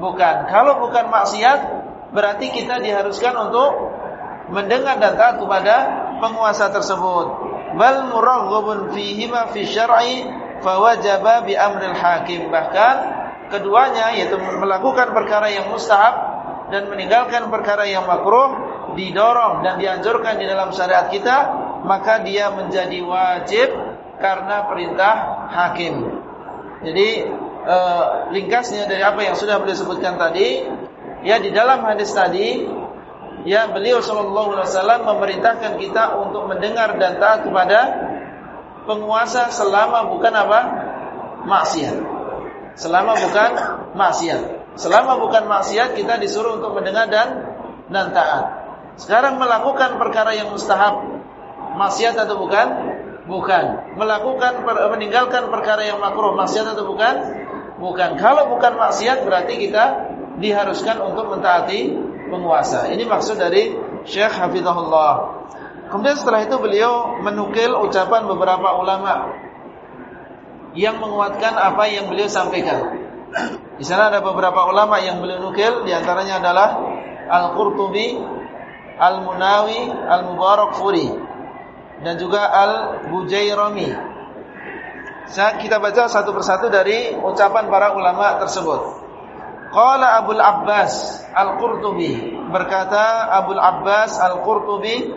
Bukan. Kalau bukan maksiat berarti kita diharuskan untuk mendengar dan taat kepada penguasa tersebut. Bal muraghabun fihi ma fi syar'i fawajaba bi amril hakim. Bahkan keduanya yaitu melakukan perkara yang mustahab dan meninggalkan perkara yang makruh didorong dan dianjurkan di dalam syariat kita, maka dia menjadi wajib karena perintah hakim. Jadi e, ringkasnya dari apa yang sudah beliau sebutkan tadi, ya di dalam hadis tadi, ya beliau Shallallahu Alaihi Wasallam memerintahkan kita untuk mendengar dan taat kepada penguasa selama bukan apa maksiat. Selama bukan maksiat. Selama bukan maksiat kita disuruh untuk mendengar dan dan taat. Sekarang melakukan perkara yang mustahab maksiat atau bukan? Bukan. Melakukan meninggalkan perkara yang makruh maksiat atau bukan? Bukan. Kalau bukan maksiat berarti kita diharuskan untuk mentaati penguasa. Ini maksud dari Syekh Hafizahullah. Kemudian setelah itu beliau menukil ucapan beberapa ulama yang menguatkan apa yang beliau sampaikan. Di sana ada beberapa ulama yang beliau nukil, di antaranya adalah Al-Qurtubi, Al-Munawi, Al-Mubarakfuri dan juga Al-Bujairami. Kita baca satu persatu dari ucapan para ulama tersebut. Qala Abdul Abbas Al-Qurtubi berkata Abdul Abbas Al-Qurtubi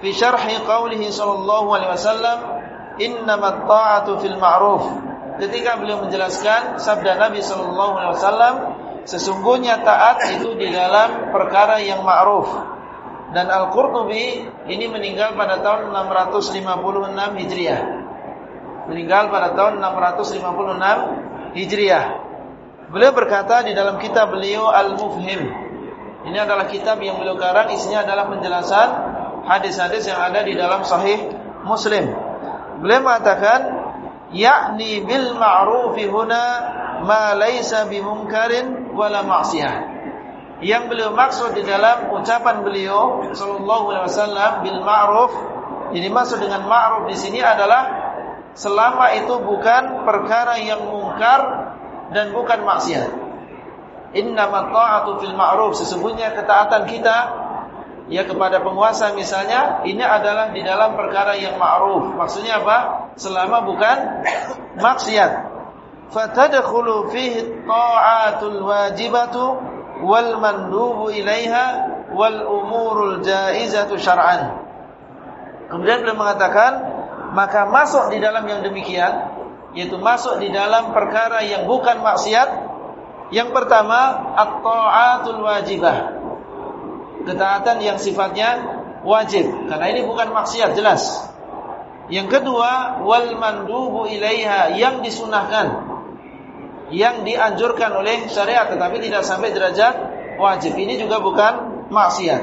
fi syarhi qawlihi sallallahu alaihi wasallam innamat ta'atu fil ma'ruf ketika beliau menjelaskan sabda Nabi sallallahu alaihi wasallam sesungguhnya taat itu di dalam perkara yang ma'ruf dan Al-Qurtubi ini meninggal pada tahun 656 Hijriah. Meninggal pada tahun 656 Hijriah. Beliau berkata di dalam kitab beliau Al-Mufhim. Ini adalah kitab yang beliau karang isinya adalah penjelasan hadis-hadis yang ada di dalam sahih Muslim. Beliau mengatakan yakni bil ma'rufi huna ma laysa bimunkarin wala ma'siyah yang beliau maksud di dalam ucapan beliau sallallahu alaihi wasallam bil ma'ruf ini maksud dengan ma'ruf di sini adalah selama itu bukan perkara yang mungkar dan bukan maksiat. Innamat ta'atu fil ma'ruf sesungguhnya ketaatan kita ya kepada penguasa misalnya ini adalah di dalam perkara yang ma'ruf. Maksudnya apa? Selama bukan maksiat. Fatadkhulu fihi ta'atul wajibatu wal mandubu ilaiha wal umurul jaizatu syar'an. Kemudian beliau mengatakan maka masuk di dalam yang demikian yaitu masuk di dalam perkara yang bukan maksiat. Yang pertama at-ta'atul wajibah. Ketaatan yang sifatnya wajib karena ini bukan maksiat jelas. Yang kedua wal mandubu ilaiha yang disunahkan yang dianjurkan oleh syariat tetapi tidak sampai derajat wajib. Ini juga bukan maksiat.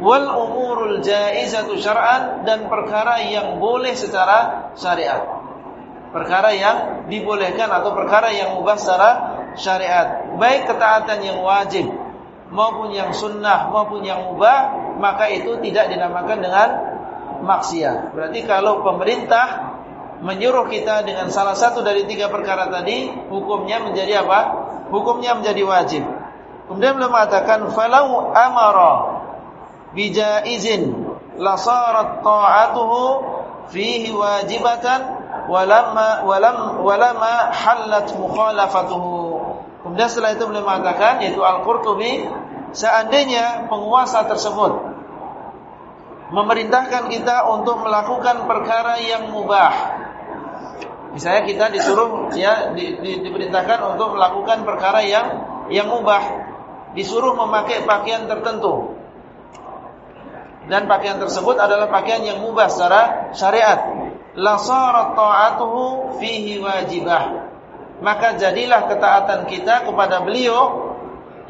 Wal umurul jaizatu syar'an dan perkara yang boleh secara syariat. Perkara yang dibolehkan atau perkara yang mubah secara syariat. Baik ketaatan yang wajib maupun yang sunnah maupun yang mubah, maka itu tidak dinamakan dengan maksiat. Berarti kalau pemerintah menyuruh kita dengan salah satu dari tiga perkara tadi, hukumnya menjadi apa? Hukumnya menjadi wajib. Kemudian beliau mengatakan falau amara bijaizin la sarat ta'atuhu fihi wajibatan walamma walam walama halat mukhalafatuhu. Kemudian setelah itu beliau mengatakan yaitu Al-Qurtubi seandainya penguasa tersebut memerintahkan kita untuk melakukan perkara yang mubah Misalnya kita disuruh ya di, di, diperintahkan untuk melakukan perkara yang yang mubah, disuruh memakai pakaian tertentu. Dan pakaian tersebut adalah pakaian yang mubah secara syariat. La sarat ta'atuhu fihi wajibah. maka jadilah ketaatan kita kepada beliau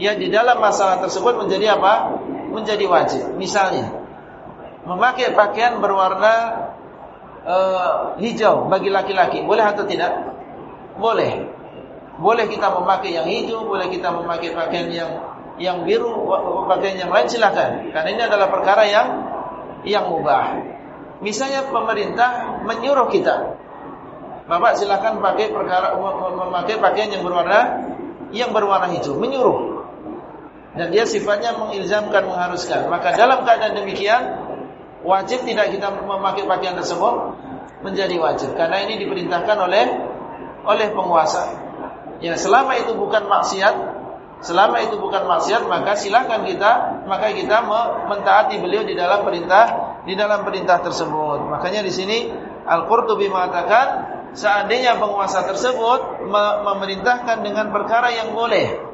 yang di dalam masalah tersebut menjadi apa? Menjadi wajib. Misalnya, memakai pakaian berwarna uh, hijau bagi laki-laki, boleh atau tidak? Boleh. Boleh kita memakai yang hijau, boleh kita memakai pakaian yang yang biru, pakaian yang lain silakan. Karena ini adalah perkara yang yang mubah. Misalnya pemerintah menyuruh kita Bapak silakan pakai perkara memakai pakaian yang berwarna yang berwarna hijau, menyuruh. Dan dia sifatnya mengilzamkan, mengharuskan. Maka dalam keadaan demikian, wajib tidak kita memakai pakaian tersebut menjadi wajib karena ini diperintahkan oleh oleh penguasa. Ya, selama itu bukan maksiat, selama itu bukan maksiat, maka silakan kita, maka kita mentaati beliau di dalam perintah di dalam perintah tersebut. Makanya di sini Al-Qurtubi mengatakan seandainya penguasa tersebut memerintahkan dengan perkara yang boleh.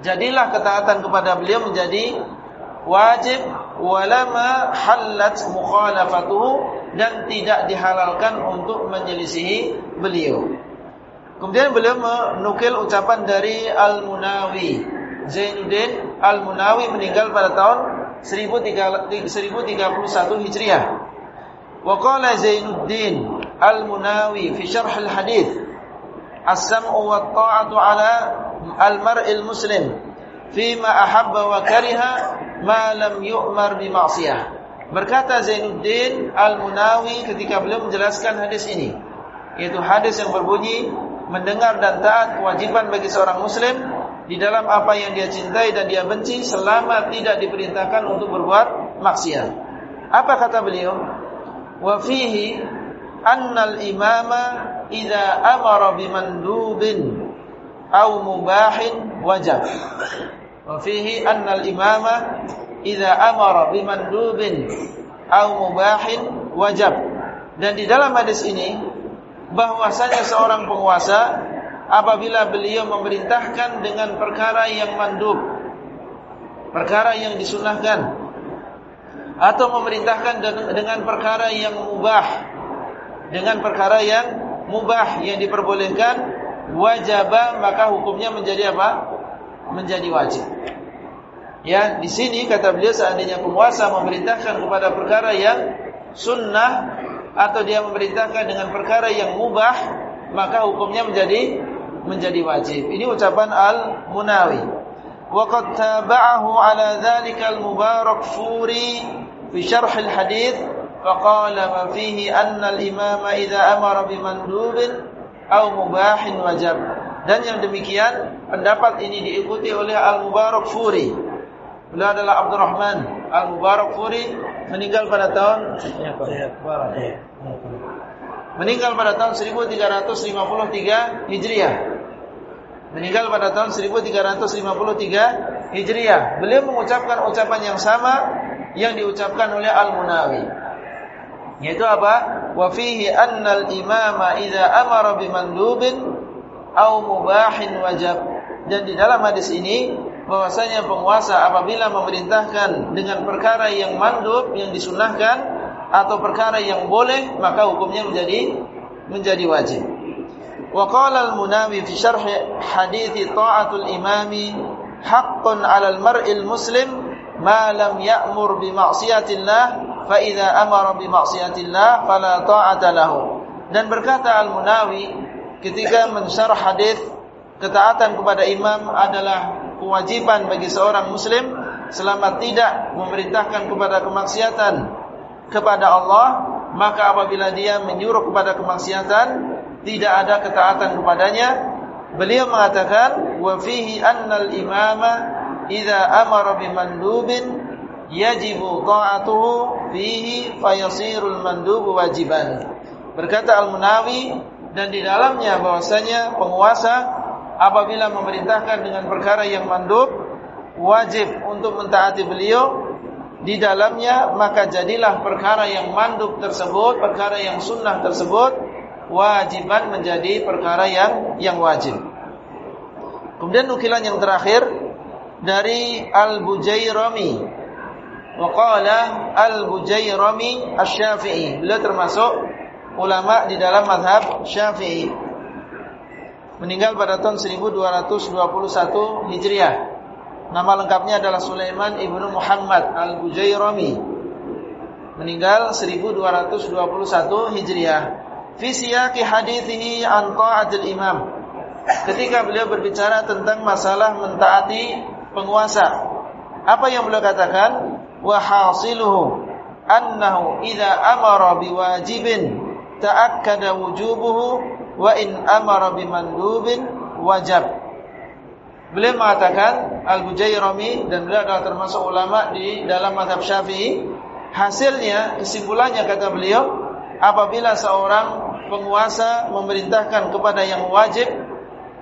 Jadilah ketaatan kepada beliau menjadi wajib walama halat mukhalafatuhu dan tidak dihalalkan untuk menyelisihi beliau. Kemudian beliau menukil ucapan dari Al-Munawi. Zainuddin Al-Munawi meninggal pada tahun 1031 Hijriah. Wa qala Zainuddin Al-Munawi fi syarh al-hadith As-sam'u wa ta'atu ala al-mar'il muslim Fima ahabba wa kariha Ma lam yu'mar bi ma'siyah Berkata Zainuddin Al-Munawi ketika beliau menjelaskan hadis ini Yaitu hadis yang berbunyi Mendengar dan taat kewajiban bagi seorang muslim Di dalam apa yang dia cintai dan dia benci Selama tidak diperintahkan untuk berbuat maksiat Apa kata beliau? Wa fihi annal imama idza amara bimandubin aw mubahin wajib. Fihi annal imama idza amara bimandubin aw mubahin wajib. Dan di dalam hadis ini bahwasanya seorang penguasa apabila beliau memerintahkan dengan perkara yang mandub, perkara yang disunahkan atau memerintahkan dengan perkara yang mubah dengan perkara yang mubah yang diperbolehkan wajibah maka hukumnya menjadi apa? Menjadi wajib. Ya, di sini kata beliau seandainya penguasa memerintahkan kepada perkara yang sunnah atau dia memerintahkan dengan perkara yang mubah, maka hukumnya menjadi menjadi wajib. Ini ucapan Al-Munawi. Wa qad taba'ahu 'ala dzalika al-Mubarak Furi fi syarh al-hadits فقال ما فيه أن الإمام إذا أمر بمندوب أو مباح وجب dan yang demikian pendapat ini diikuti oleh Al-Mubarak Furi. Beliau adalah Abdurrahman. Al-Mubarak Furi meninggal pada tahun meninggal pada tahun 1353 Hijriah. Meninggal pada tahun 1353 Hijriah. Beliau mengucapkan ucapan yang sama yang diucapkan oleh Al-Munawi. Yaitu apa? Wa fihi annal imama idza amara bimandubin aw mubahin wajib. Dan di dalam hadis ini bahwasanya penguasa apabila memerintahkan dengan perkara yang mandub yang disunahkan atau perkara yang boleh maka hukumnya menjadi menjadi wajib. Wa qala al-Munawi fi syarh hadits ta'atul imami haqqun 'alal mar'il muslim ma lam ya'mur bi ma'siyatillah fa idza amara bi ma'siyatillah fala ta'ata lahu. Dan berkata Al-Munawi ketika mensyarah hadis ketaatan kepada imam adalah kewajiban bagi seorang muslim selama tidak memerintahkan kepada kemaksiatan kepada Allah maka apabila dia menyuruh kepada kemaksiatan tidak ada ketaatan kepadanya beliau mengatakan wa fihi annal imama idza amara bimandubin yajibu ta'atuhu fihi fayasirul mandubu wajiban. Berkata Al-Munawi dan di dalamnya bahwasanya penguasa apabila memerintahkan dengan perkara yang mandub wajib untuk mentaati beliau di dalamnya maka jadilah perkara yang mandub tersebut perkara yang sunnah tersebut wajiban menjadi perkara yang yang wajib. Kemudian nukilan yang terakhir dari Al-Bujairami Waqala Al-Bujairami Asy-Syafi'i. Beliau termasuk ulama di dalam mazhab Syafi'i. meninggal pada tahun 1221 Hijriah. Nama lengkapnya adalah Sulaiman ibnu Muhammad al-Bujairami. Meninggal 1221 Hijriah. Fi siyaqi hadithihi an ta'atil imam. Ketika beliau berbicara tentang masalah mentaati penguasa. Apa yang beliau katakan? Wa hasiluhu annahu idza amara biwajibin ta'akkada wujubuhu wa in amara bimandubin wajab. Beliau mengatakan Al-Bujairami dan beliau adalah termasuk ulama di dalam mazhab Syafi'i. Hasilnya, kesimpulannya kata beliau, apabila seorang penguasa memerintahkan kepada yang wajib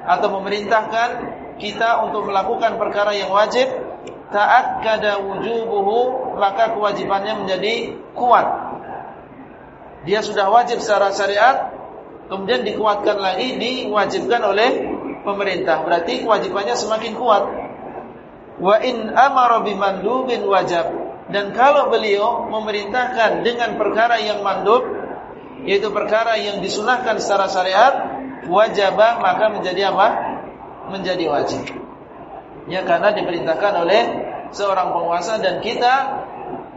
atau memerintahkan kita untuk melakukan perkara yang wajib, ta'akkada wujubuhu, maka kewajibannya menjadi kuat. Dia sudah wajib secara syariat, kemudian dikuatkan lagi diwajibkan oleh pemerintah. Berarti kewajibannya semakin kuat. Wa in amara bimandubin wajab. Dan kalau beliau memerintahkan dengan perkara yang mandub, yaitu perkara yang disunahkan secara syariat, wajibah maka menjadi apa? Menjadi wajib. Ya karena diperintahkan oleh seorang penguasa dan kita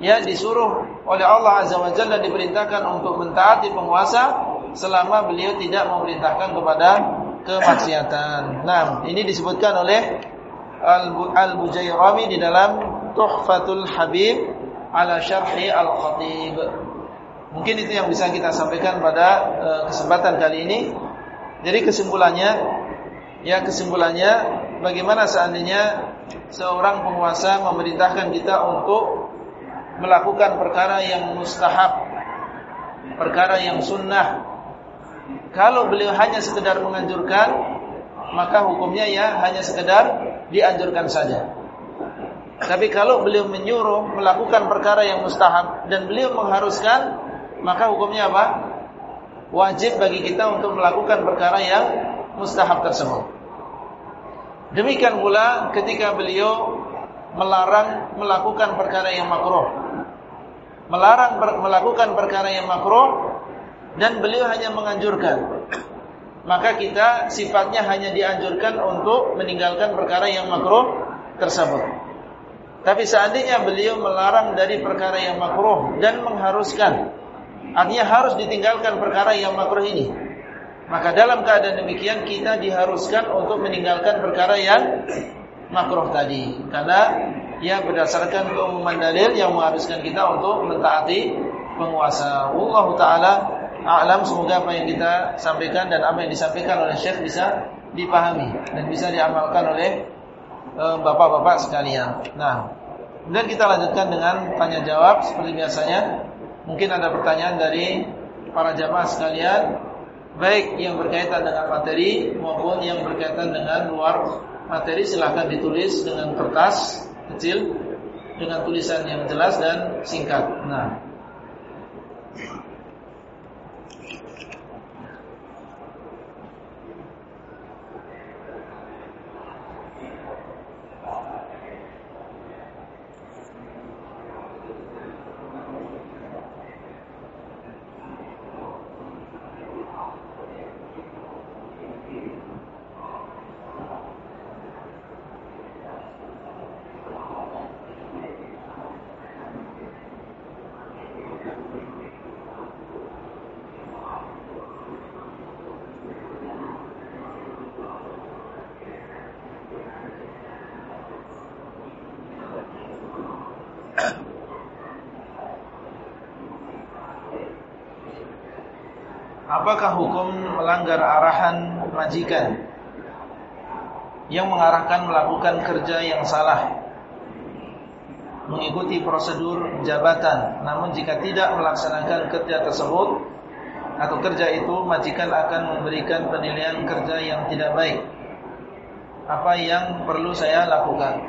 ya disuruh oleh Allah Azza wa Jalla diperintahkan untuk mentaati penguasa selama beliau tidak memerintahkan kepada kemaksiatan. Nah, ini disebutkan oleh Al-Bujairami di dalam Tuhfatul Habib ala Syarhi Al-Khatib. Mungkin itu yang bisa kita sampaikan pada uh, kesempatan kali ini. Jadi kesimpulannya ya kesimpulannya bagaimana seandainya seorang penguasa memerintahkan kita untuk melakukan perkara yang mustahab, perkara yang sunnah, kalau beliau hanya sekedar menganjurkan, maka hukumnya ya hanya sekedar dianjurkan saja. Tapi kalau beliau menyuruh melakukan perkara yang mustahab dan beliau mengharuskan, maka hukumnya apa? Wajib bagi kita untuk melakukan perkara yang mustahab tersebut. Demikian pula ketika beliau melarang melakukan perkara yang makruh. Melarang melakukan perkara yang makruh dan beliau hanya menganjurkan. Maka kita sifatnya hanya dianjurkan untuk meninggalkan perkara yang makruh tersebut. Tapi seandainya beliau melarang dari perkara yang makruh dan mengharuskan, artinya harus ditinggalkan perkara yang makruh ini. Maka dalam keadaan demikian kita diharuskan untuk meninggalkan perkara yang makruh tadi. Karena ya berdasarkan keumuman dalil yang mengharuskan kita untuk mentaati penguasa. Allah taala a'lam semoga apa yang kita sampaikan dan apa yang disampaikan oleh Syekh bisa dipahami dan bisa diamalkan oleh eh, bapak-bapak uh, sekalian. Nah, kemudian kita lanjutkan dengan tanya jawab seperti biasanya. Mungkin ada pertanyaan dari para jamaah sekalian, baik yang berkaitan dengan materi maupun yang berkaitan dengan luar materi silahkan ditulis dengan kertas kecil dengan tulisan yang jelas dan singkat. Nah, Apakah hukum melanggar arahan majikan yang mengarahkan melakukan kerja yang salah? Mengikuti prosedur jabatan. Namun jika tidak melaksanakan kerja tersebut atau kerja itu majikan akan memberikan penilaian kerja yang tidak baik. Apa yang perlu saya lakukan?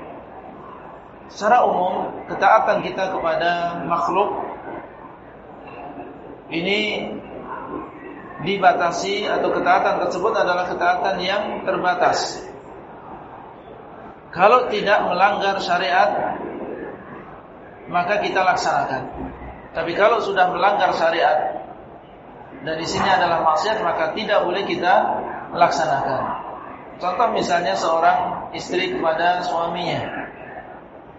Secara umum ketaatan kita kepada makhluk ini dibatasi atau ketaatan tersebut adalah ketaatan yang terbatas. Kalau tidak melanggar syariat, maka kita laksanakan. Tapi kalau sudah melanggar syariat dan di sini adalah maksiat, maka tidak boleh kita laksanakan. Contoh misalnya seorang istri kepada suaminya.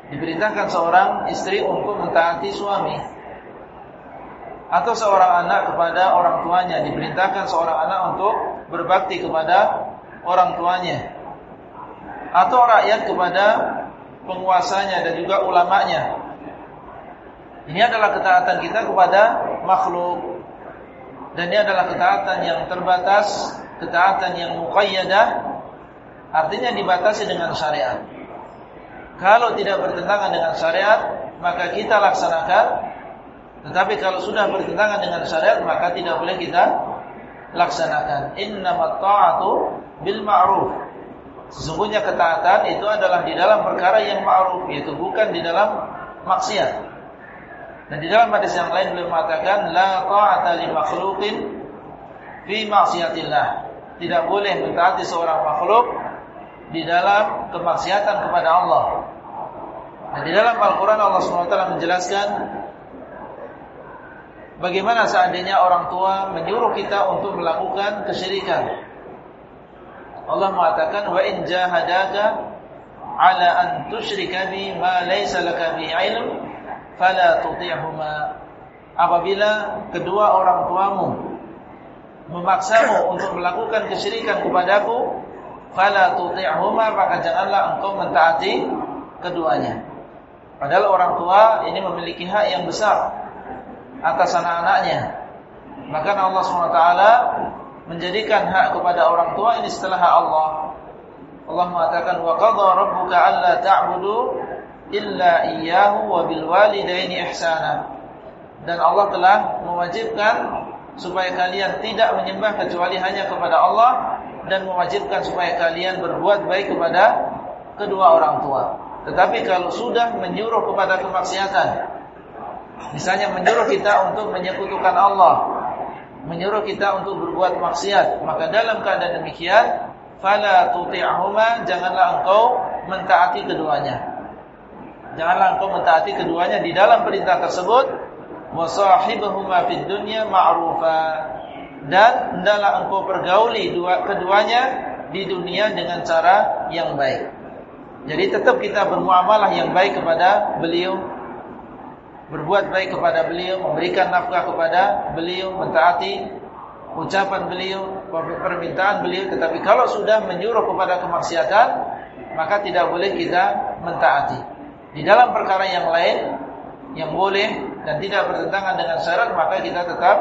Diperintahkan seorang istri untuk mentaati suami. Atau seorang anak kepada orang tuanya diperintahkan seorang anak untuk berbakti kepada orang tuanya. Atau rakyat kepada penguasanya dan juga ulamanya. Ini adalah ketaatan kita kepada makhluk. Dan ini adalah ketaatan yang terbatas, ketaatan yang muqayyadah, artinya dibatasi dengan syariat. Kalau tidak bertentangan dengan syariat, maka kita laksanakan tetapi kalau sudah bertentangan dengan syariat maka tidak boleh kita laksanakan. Innamat ta'atu bil ma'ruf. Sesungguhnya ketaatan itu adalah di dalam perkara yang ma'ruf, yaitu bukan di dalam maksiat. Dan di dalam hadis yang lain beliau mengatakan la ta'ata li makhluqin fi maksiatillah. Tidak boleh mentaati seorang makhluk di dalam kemaksiatan kepada Allah. Dan di dalam Al-Qur'an Allah SWT menjelaskan Bagaimana seandainya orang tua menyuruh kita untuk melakukan kesyirikan? Allah mengatakan wa in jahadaka ala an tusyrika bi ma laysa laka bi ilm fala tuti'huma. Apabila kedua orang tuamu memaksamu untuk melakukan kesyirikan kepadaku, fala tuti'huma maka janganlah engkau mentaati keduanya. Padahal orang tua ini memiliki hak yang besar atas anak-anaknya. Maka Allah SWT menjadikan hak kepada orang tua ini setelah hak Allah. Allah mengatakan wa qadha rabbuka alla ta'budu illa iyyahu wa bil walidaini ihsana. Dan Allah telah mewajibkan supaya kalian tidak menyembah kecuali hanya kepada Allah dan mewajibkan supaya kalian berbuat baik kepada kedua orang tua. Tetapi kalau sudah menyuruh kepada kemaksiatan, Misalnya menyuruh kita untuk menyekutukan Allah, menyuruh kita untuk berbuat maksiat, maka dalam keadaan demikian, fala tuti'huma, janganlah engkau mentaati keduanya. Janganlah engkau mentaati keduanya di dalam perintah tersebut, wa sahibuhuma fid dunya ma'rufa. Dan hendaklah engkau pergauli dua keduanya di dunia dengan cara yang baik. Jadi tetap kita bermuamalah yang baik kepada beliau berbuat baik kepada beliau, memberikan nafkah kepada beliau, mentaati ucapan beliau, permintaan beliau, tetapi kalau sudah menyuruh kepada kemaksiatan, maka tidak boleh kita mentaati. Di dalam perkara yang lain yang boleh dan tidak bertentangan dengan syarat, maka kita tetap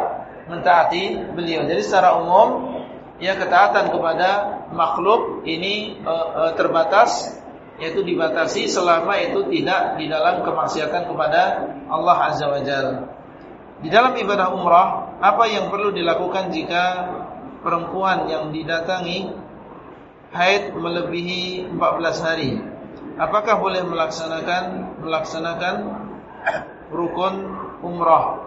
mentaati beliau. Jadi secara umum ya ketaatan kepada makhluk ini e, e, terbatas yaitu dibatasi selama itu tidak di dalam kemaksiatan kepada Allah Azza wa Jalla. Di dalam ibadah umrah, apa yang perlu dilakukan jika perempuan yang didatangi haid melebihi 14 hari? Apakah boleh melaksanakan melaksanakan rukun umrah?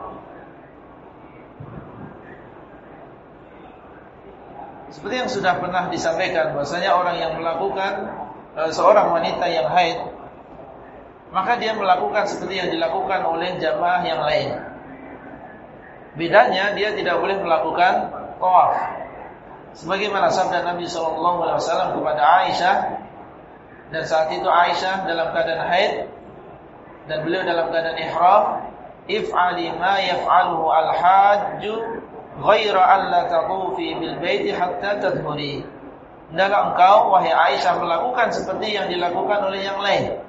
Seperti yang sudah pernah disampaikan bahwasanya orang yang melakukan seorang wanita yang haid maka dia melakukan seperti yang dilakukan oleh jamaah yang lain. Bedanya dia tidak boleh melakukan tawaf. Sebagaimana sabda Nabi SAW kepada Aisyah dan saat itu Aisyah dalam keadaan haid dan beliau dalam keadaan ihram, if'ali ma yaf'aluhu al-hajju ghaira alla tatufi bil baiti hatta tadhuri. Hendaklah engkau wahai Aisyah melakukan seperti yang dilakukan oleh yang lain.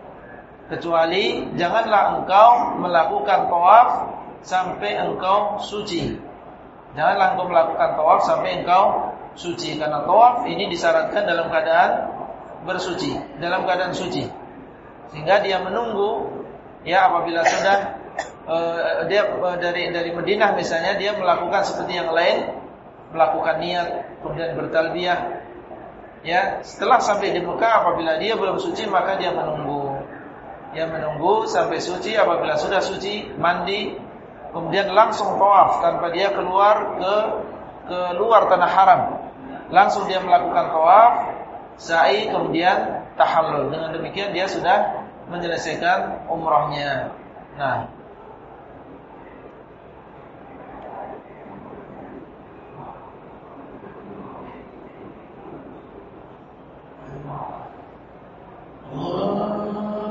Kecuali janganlah engkau melakukan tawaf sampai engkau suci. Janganlah engkau melakukan tawaf sampai engkau suci karena tawaf ini disyaratkan dalam keadaan bersuci, dalam keadaan suci. Sehingga dia menunggu ya apabila sudah uh, dia uh, dari dari Madinah misalnya dia melakukan seperti yang lain, melakukan niat kemudian bertalbiyah ya setelah sampai di Mekah apabila dia belum suci maka dia menunggu. Dia menunggu sampai suci. Apabila sudah suci mandi. Kemudian langsung tawaf tanpa dia keluar ke ke luar tanah haram. Langsung dia melakukan tawaf sa'i kemudian tahallul. Dengan demikian dia sudah menyelesaikan umrahnya. Nah Oh.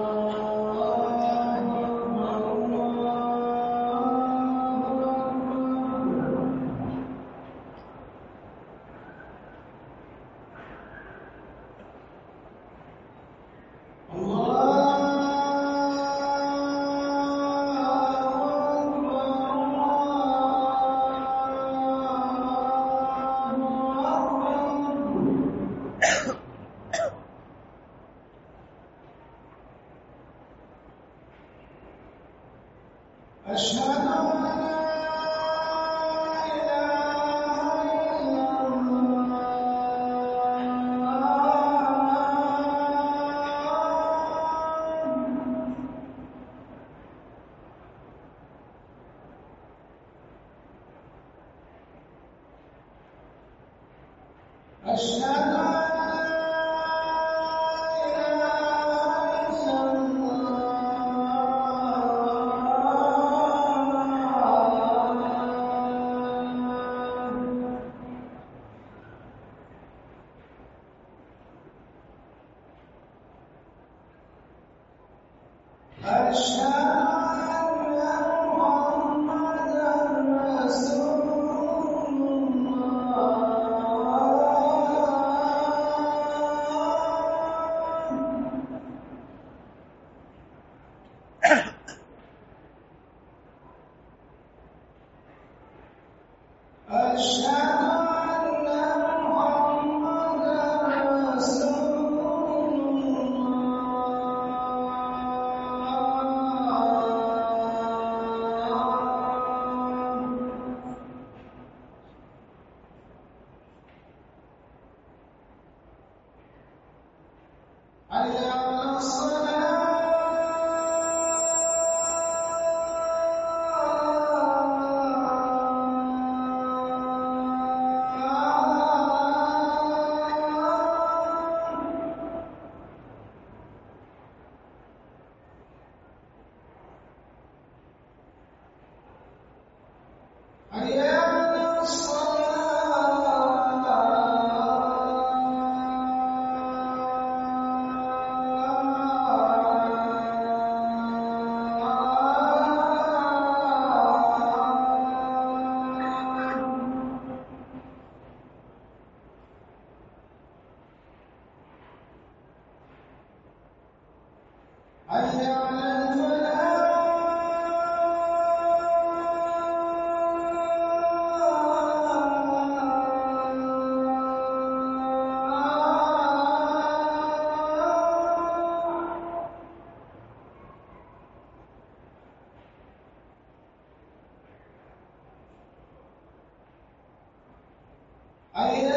Wanita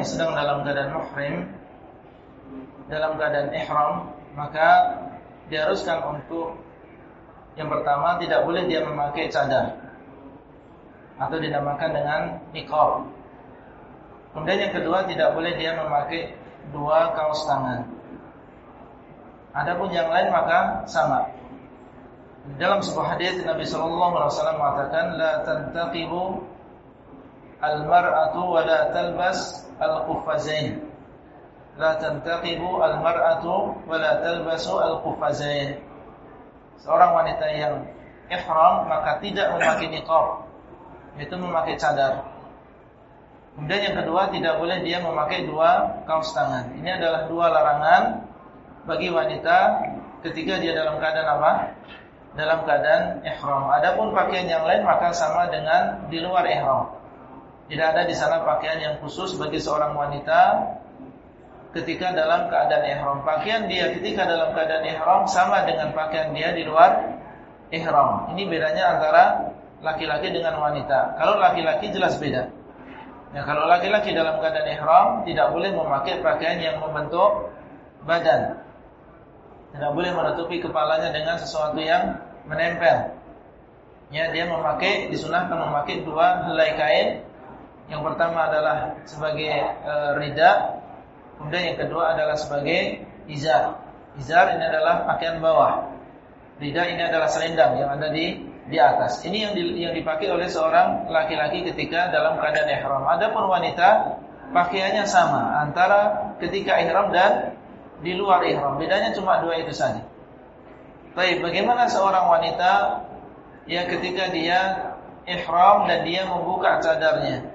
yang sedang dalam keadaan muhrim dalam keadaan ihram maka diharuskan untuk yang pertama tidak boleh dia memakai cadar atau dinamakan dengan niqab. Kemudian yang kedua tidak boleh dia memakai dua kaos tangan. Adapun yang lain maka sama. Dalam sebuah hadis Nabi sallallahu alaihi wasallam mengatakan la tantaqibu al-mar'atu wa la talbas al-quffazain. La tantaqibu al-mar'atu wa la talbasu al-quffazain. Seorang wanita yang ihram maka tidak memakai niqab, yaitu memakai cadar. Kemudian yang kedua tidak boleh dia memakai dua kaos tangan. Ini adalah dua larangan bagi wanita ketika dia dalam keadaan apa? Dalam keadaan ihram. Adapun pakaian yang lain maka sama dengan di luar ihram. Tidak ada di sana pakaian yang khusus bagi seorang wanita ketika dalam keadaan ihram. Pakaian dia ketika dalam keadaan ihram sama dengan pakaian dia di luar ihram. Ini bedanya antara laki-laki dengan wanita. Kalau laki-laki jelas beda. Ya, kalau laki-laki dalam keadaan ihram tidak boleh memakai pakaian yang membentuk badan. Tidak boleh menutupi kepalanya dengan sesuatu yang menempel. Ya, dia memakai disunahkan memakai dua helai kain. Yang pertama adalah sebagai e, rida, kemudian yang kedua adalah sebagai izar. Izar ini adalah pakaian bawah. Rida ini adalah selendang yang ada di di atas. Ini yang di, yang dipakai oleh seorang laki-laki ketika dalam keadaan ihram. Adapun wanita pakaiannya sama antara ketika ihram dan di luar ihram. Bedanya cuma dua itu saja. Baik, bagaimana seorang wanita yang ketika dia ihram dan dia membuka cadarnya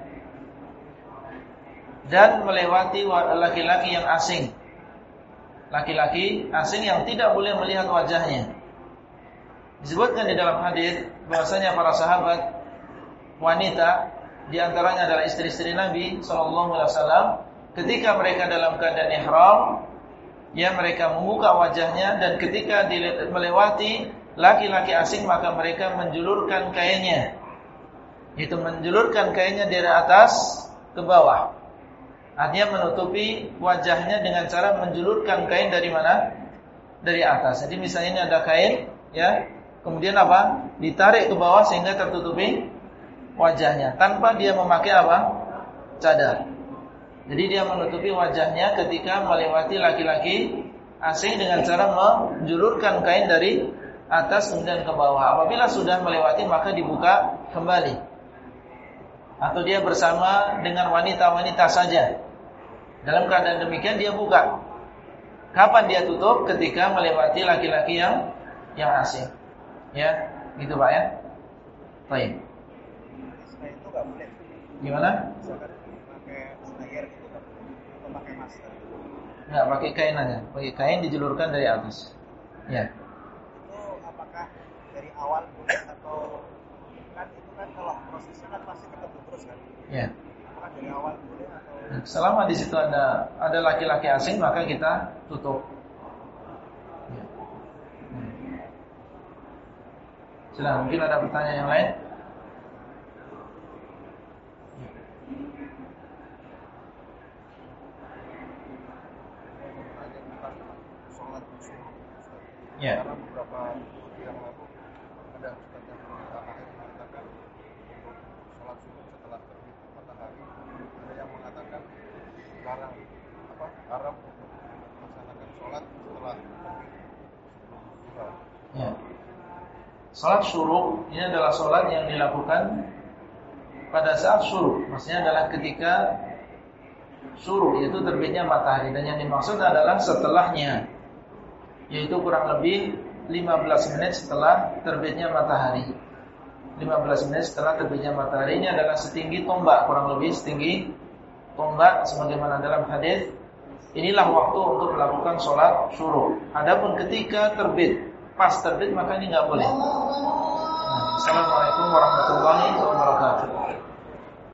dan melewati laki-laki yang asing. Laki-laki asing yang tidak boleh melihat wajahnya. Disebutkan di dalam hadis bahwasanya para sahabat wanita di antaranya adalah istri-istri Nabi sallallahu alaihi wasallam ketika mereka dalam keadaan ihram ya mereka membuka wajahnya dan ketika melewati laki-laki asing maka mereka menjulurkan kainnya itu menjulurkan kainnya dari atas ke bawah artinya menutupi wajahnya dengan cara menjulurkan kain dari mana dari atas jadi misalnya ini ada kain ya kemudian apa? Ditarik ke bawah sehingga tertutupi wajahnya tanpa dia memakai apa? Cadar. Jadi dia menutupi wajahnya ketika melewati laki-laki asing dengan cara menjulurkan kain dari atas kemudian ke bawah. Apabila sudah melewati maka dibuka kembali. Atau dia bersama dengan wanita-wanita saja. Dalam keadaan demikian dia buka. Kapan dia tutup? Ketika melewati laki-laki yang yang asing. Ya, gitu Pak ya. Baik. itu enggak boleh. Gimana? pakai slayer itu enggak boleh. pakai masker. Enggak, pakai kain aja. Pakai kain dijulurkan dari atas. Ya. Itu apakah dari awal boleh atau kan itu kan kalau prosesnya kan pasti ketemu terus kan? Ya. Apakah dari awal boleh Selama di situ ada ada laki-laki asing maka kita tutup. Silahkan, mungkin ada pertanyaan yang lain? Ya. Karena beberapa yang lalu ada ustaz yang mengatakan untuk sholat subuh setelah terbit matahari ada yang mengatakan larang apa haram untuk melaksanakan sholat setelah terbit sebelum Ya. Salat syuruk ini adalah salat yang dilakukan pada saat syuruk. Maksudnya adalah ketika syuruk yaitu terbitnya matahari dan yang dimaksud adalah setelahnya yaitu kurang lebih 15 menit setelah terbitnya matahari. 15 menit setelah terbitnya matahari ini adalah setinggi tombak kurang lebih setinggi tombak sebagaimana dalam hadis inilah waktu untuk melakukan sholat syuruk. Adapun ketika terbit pas terbit maka ini nggak boleh. Nah, Assalamualaikum warahmatullahi wabarakatuh.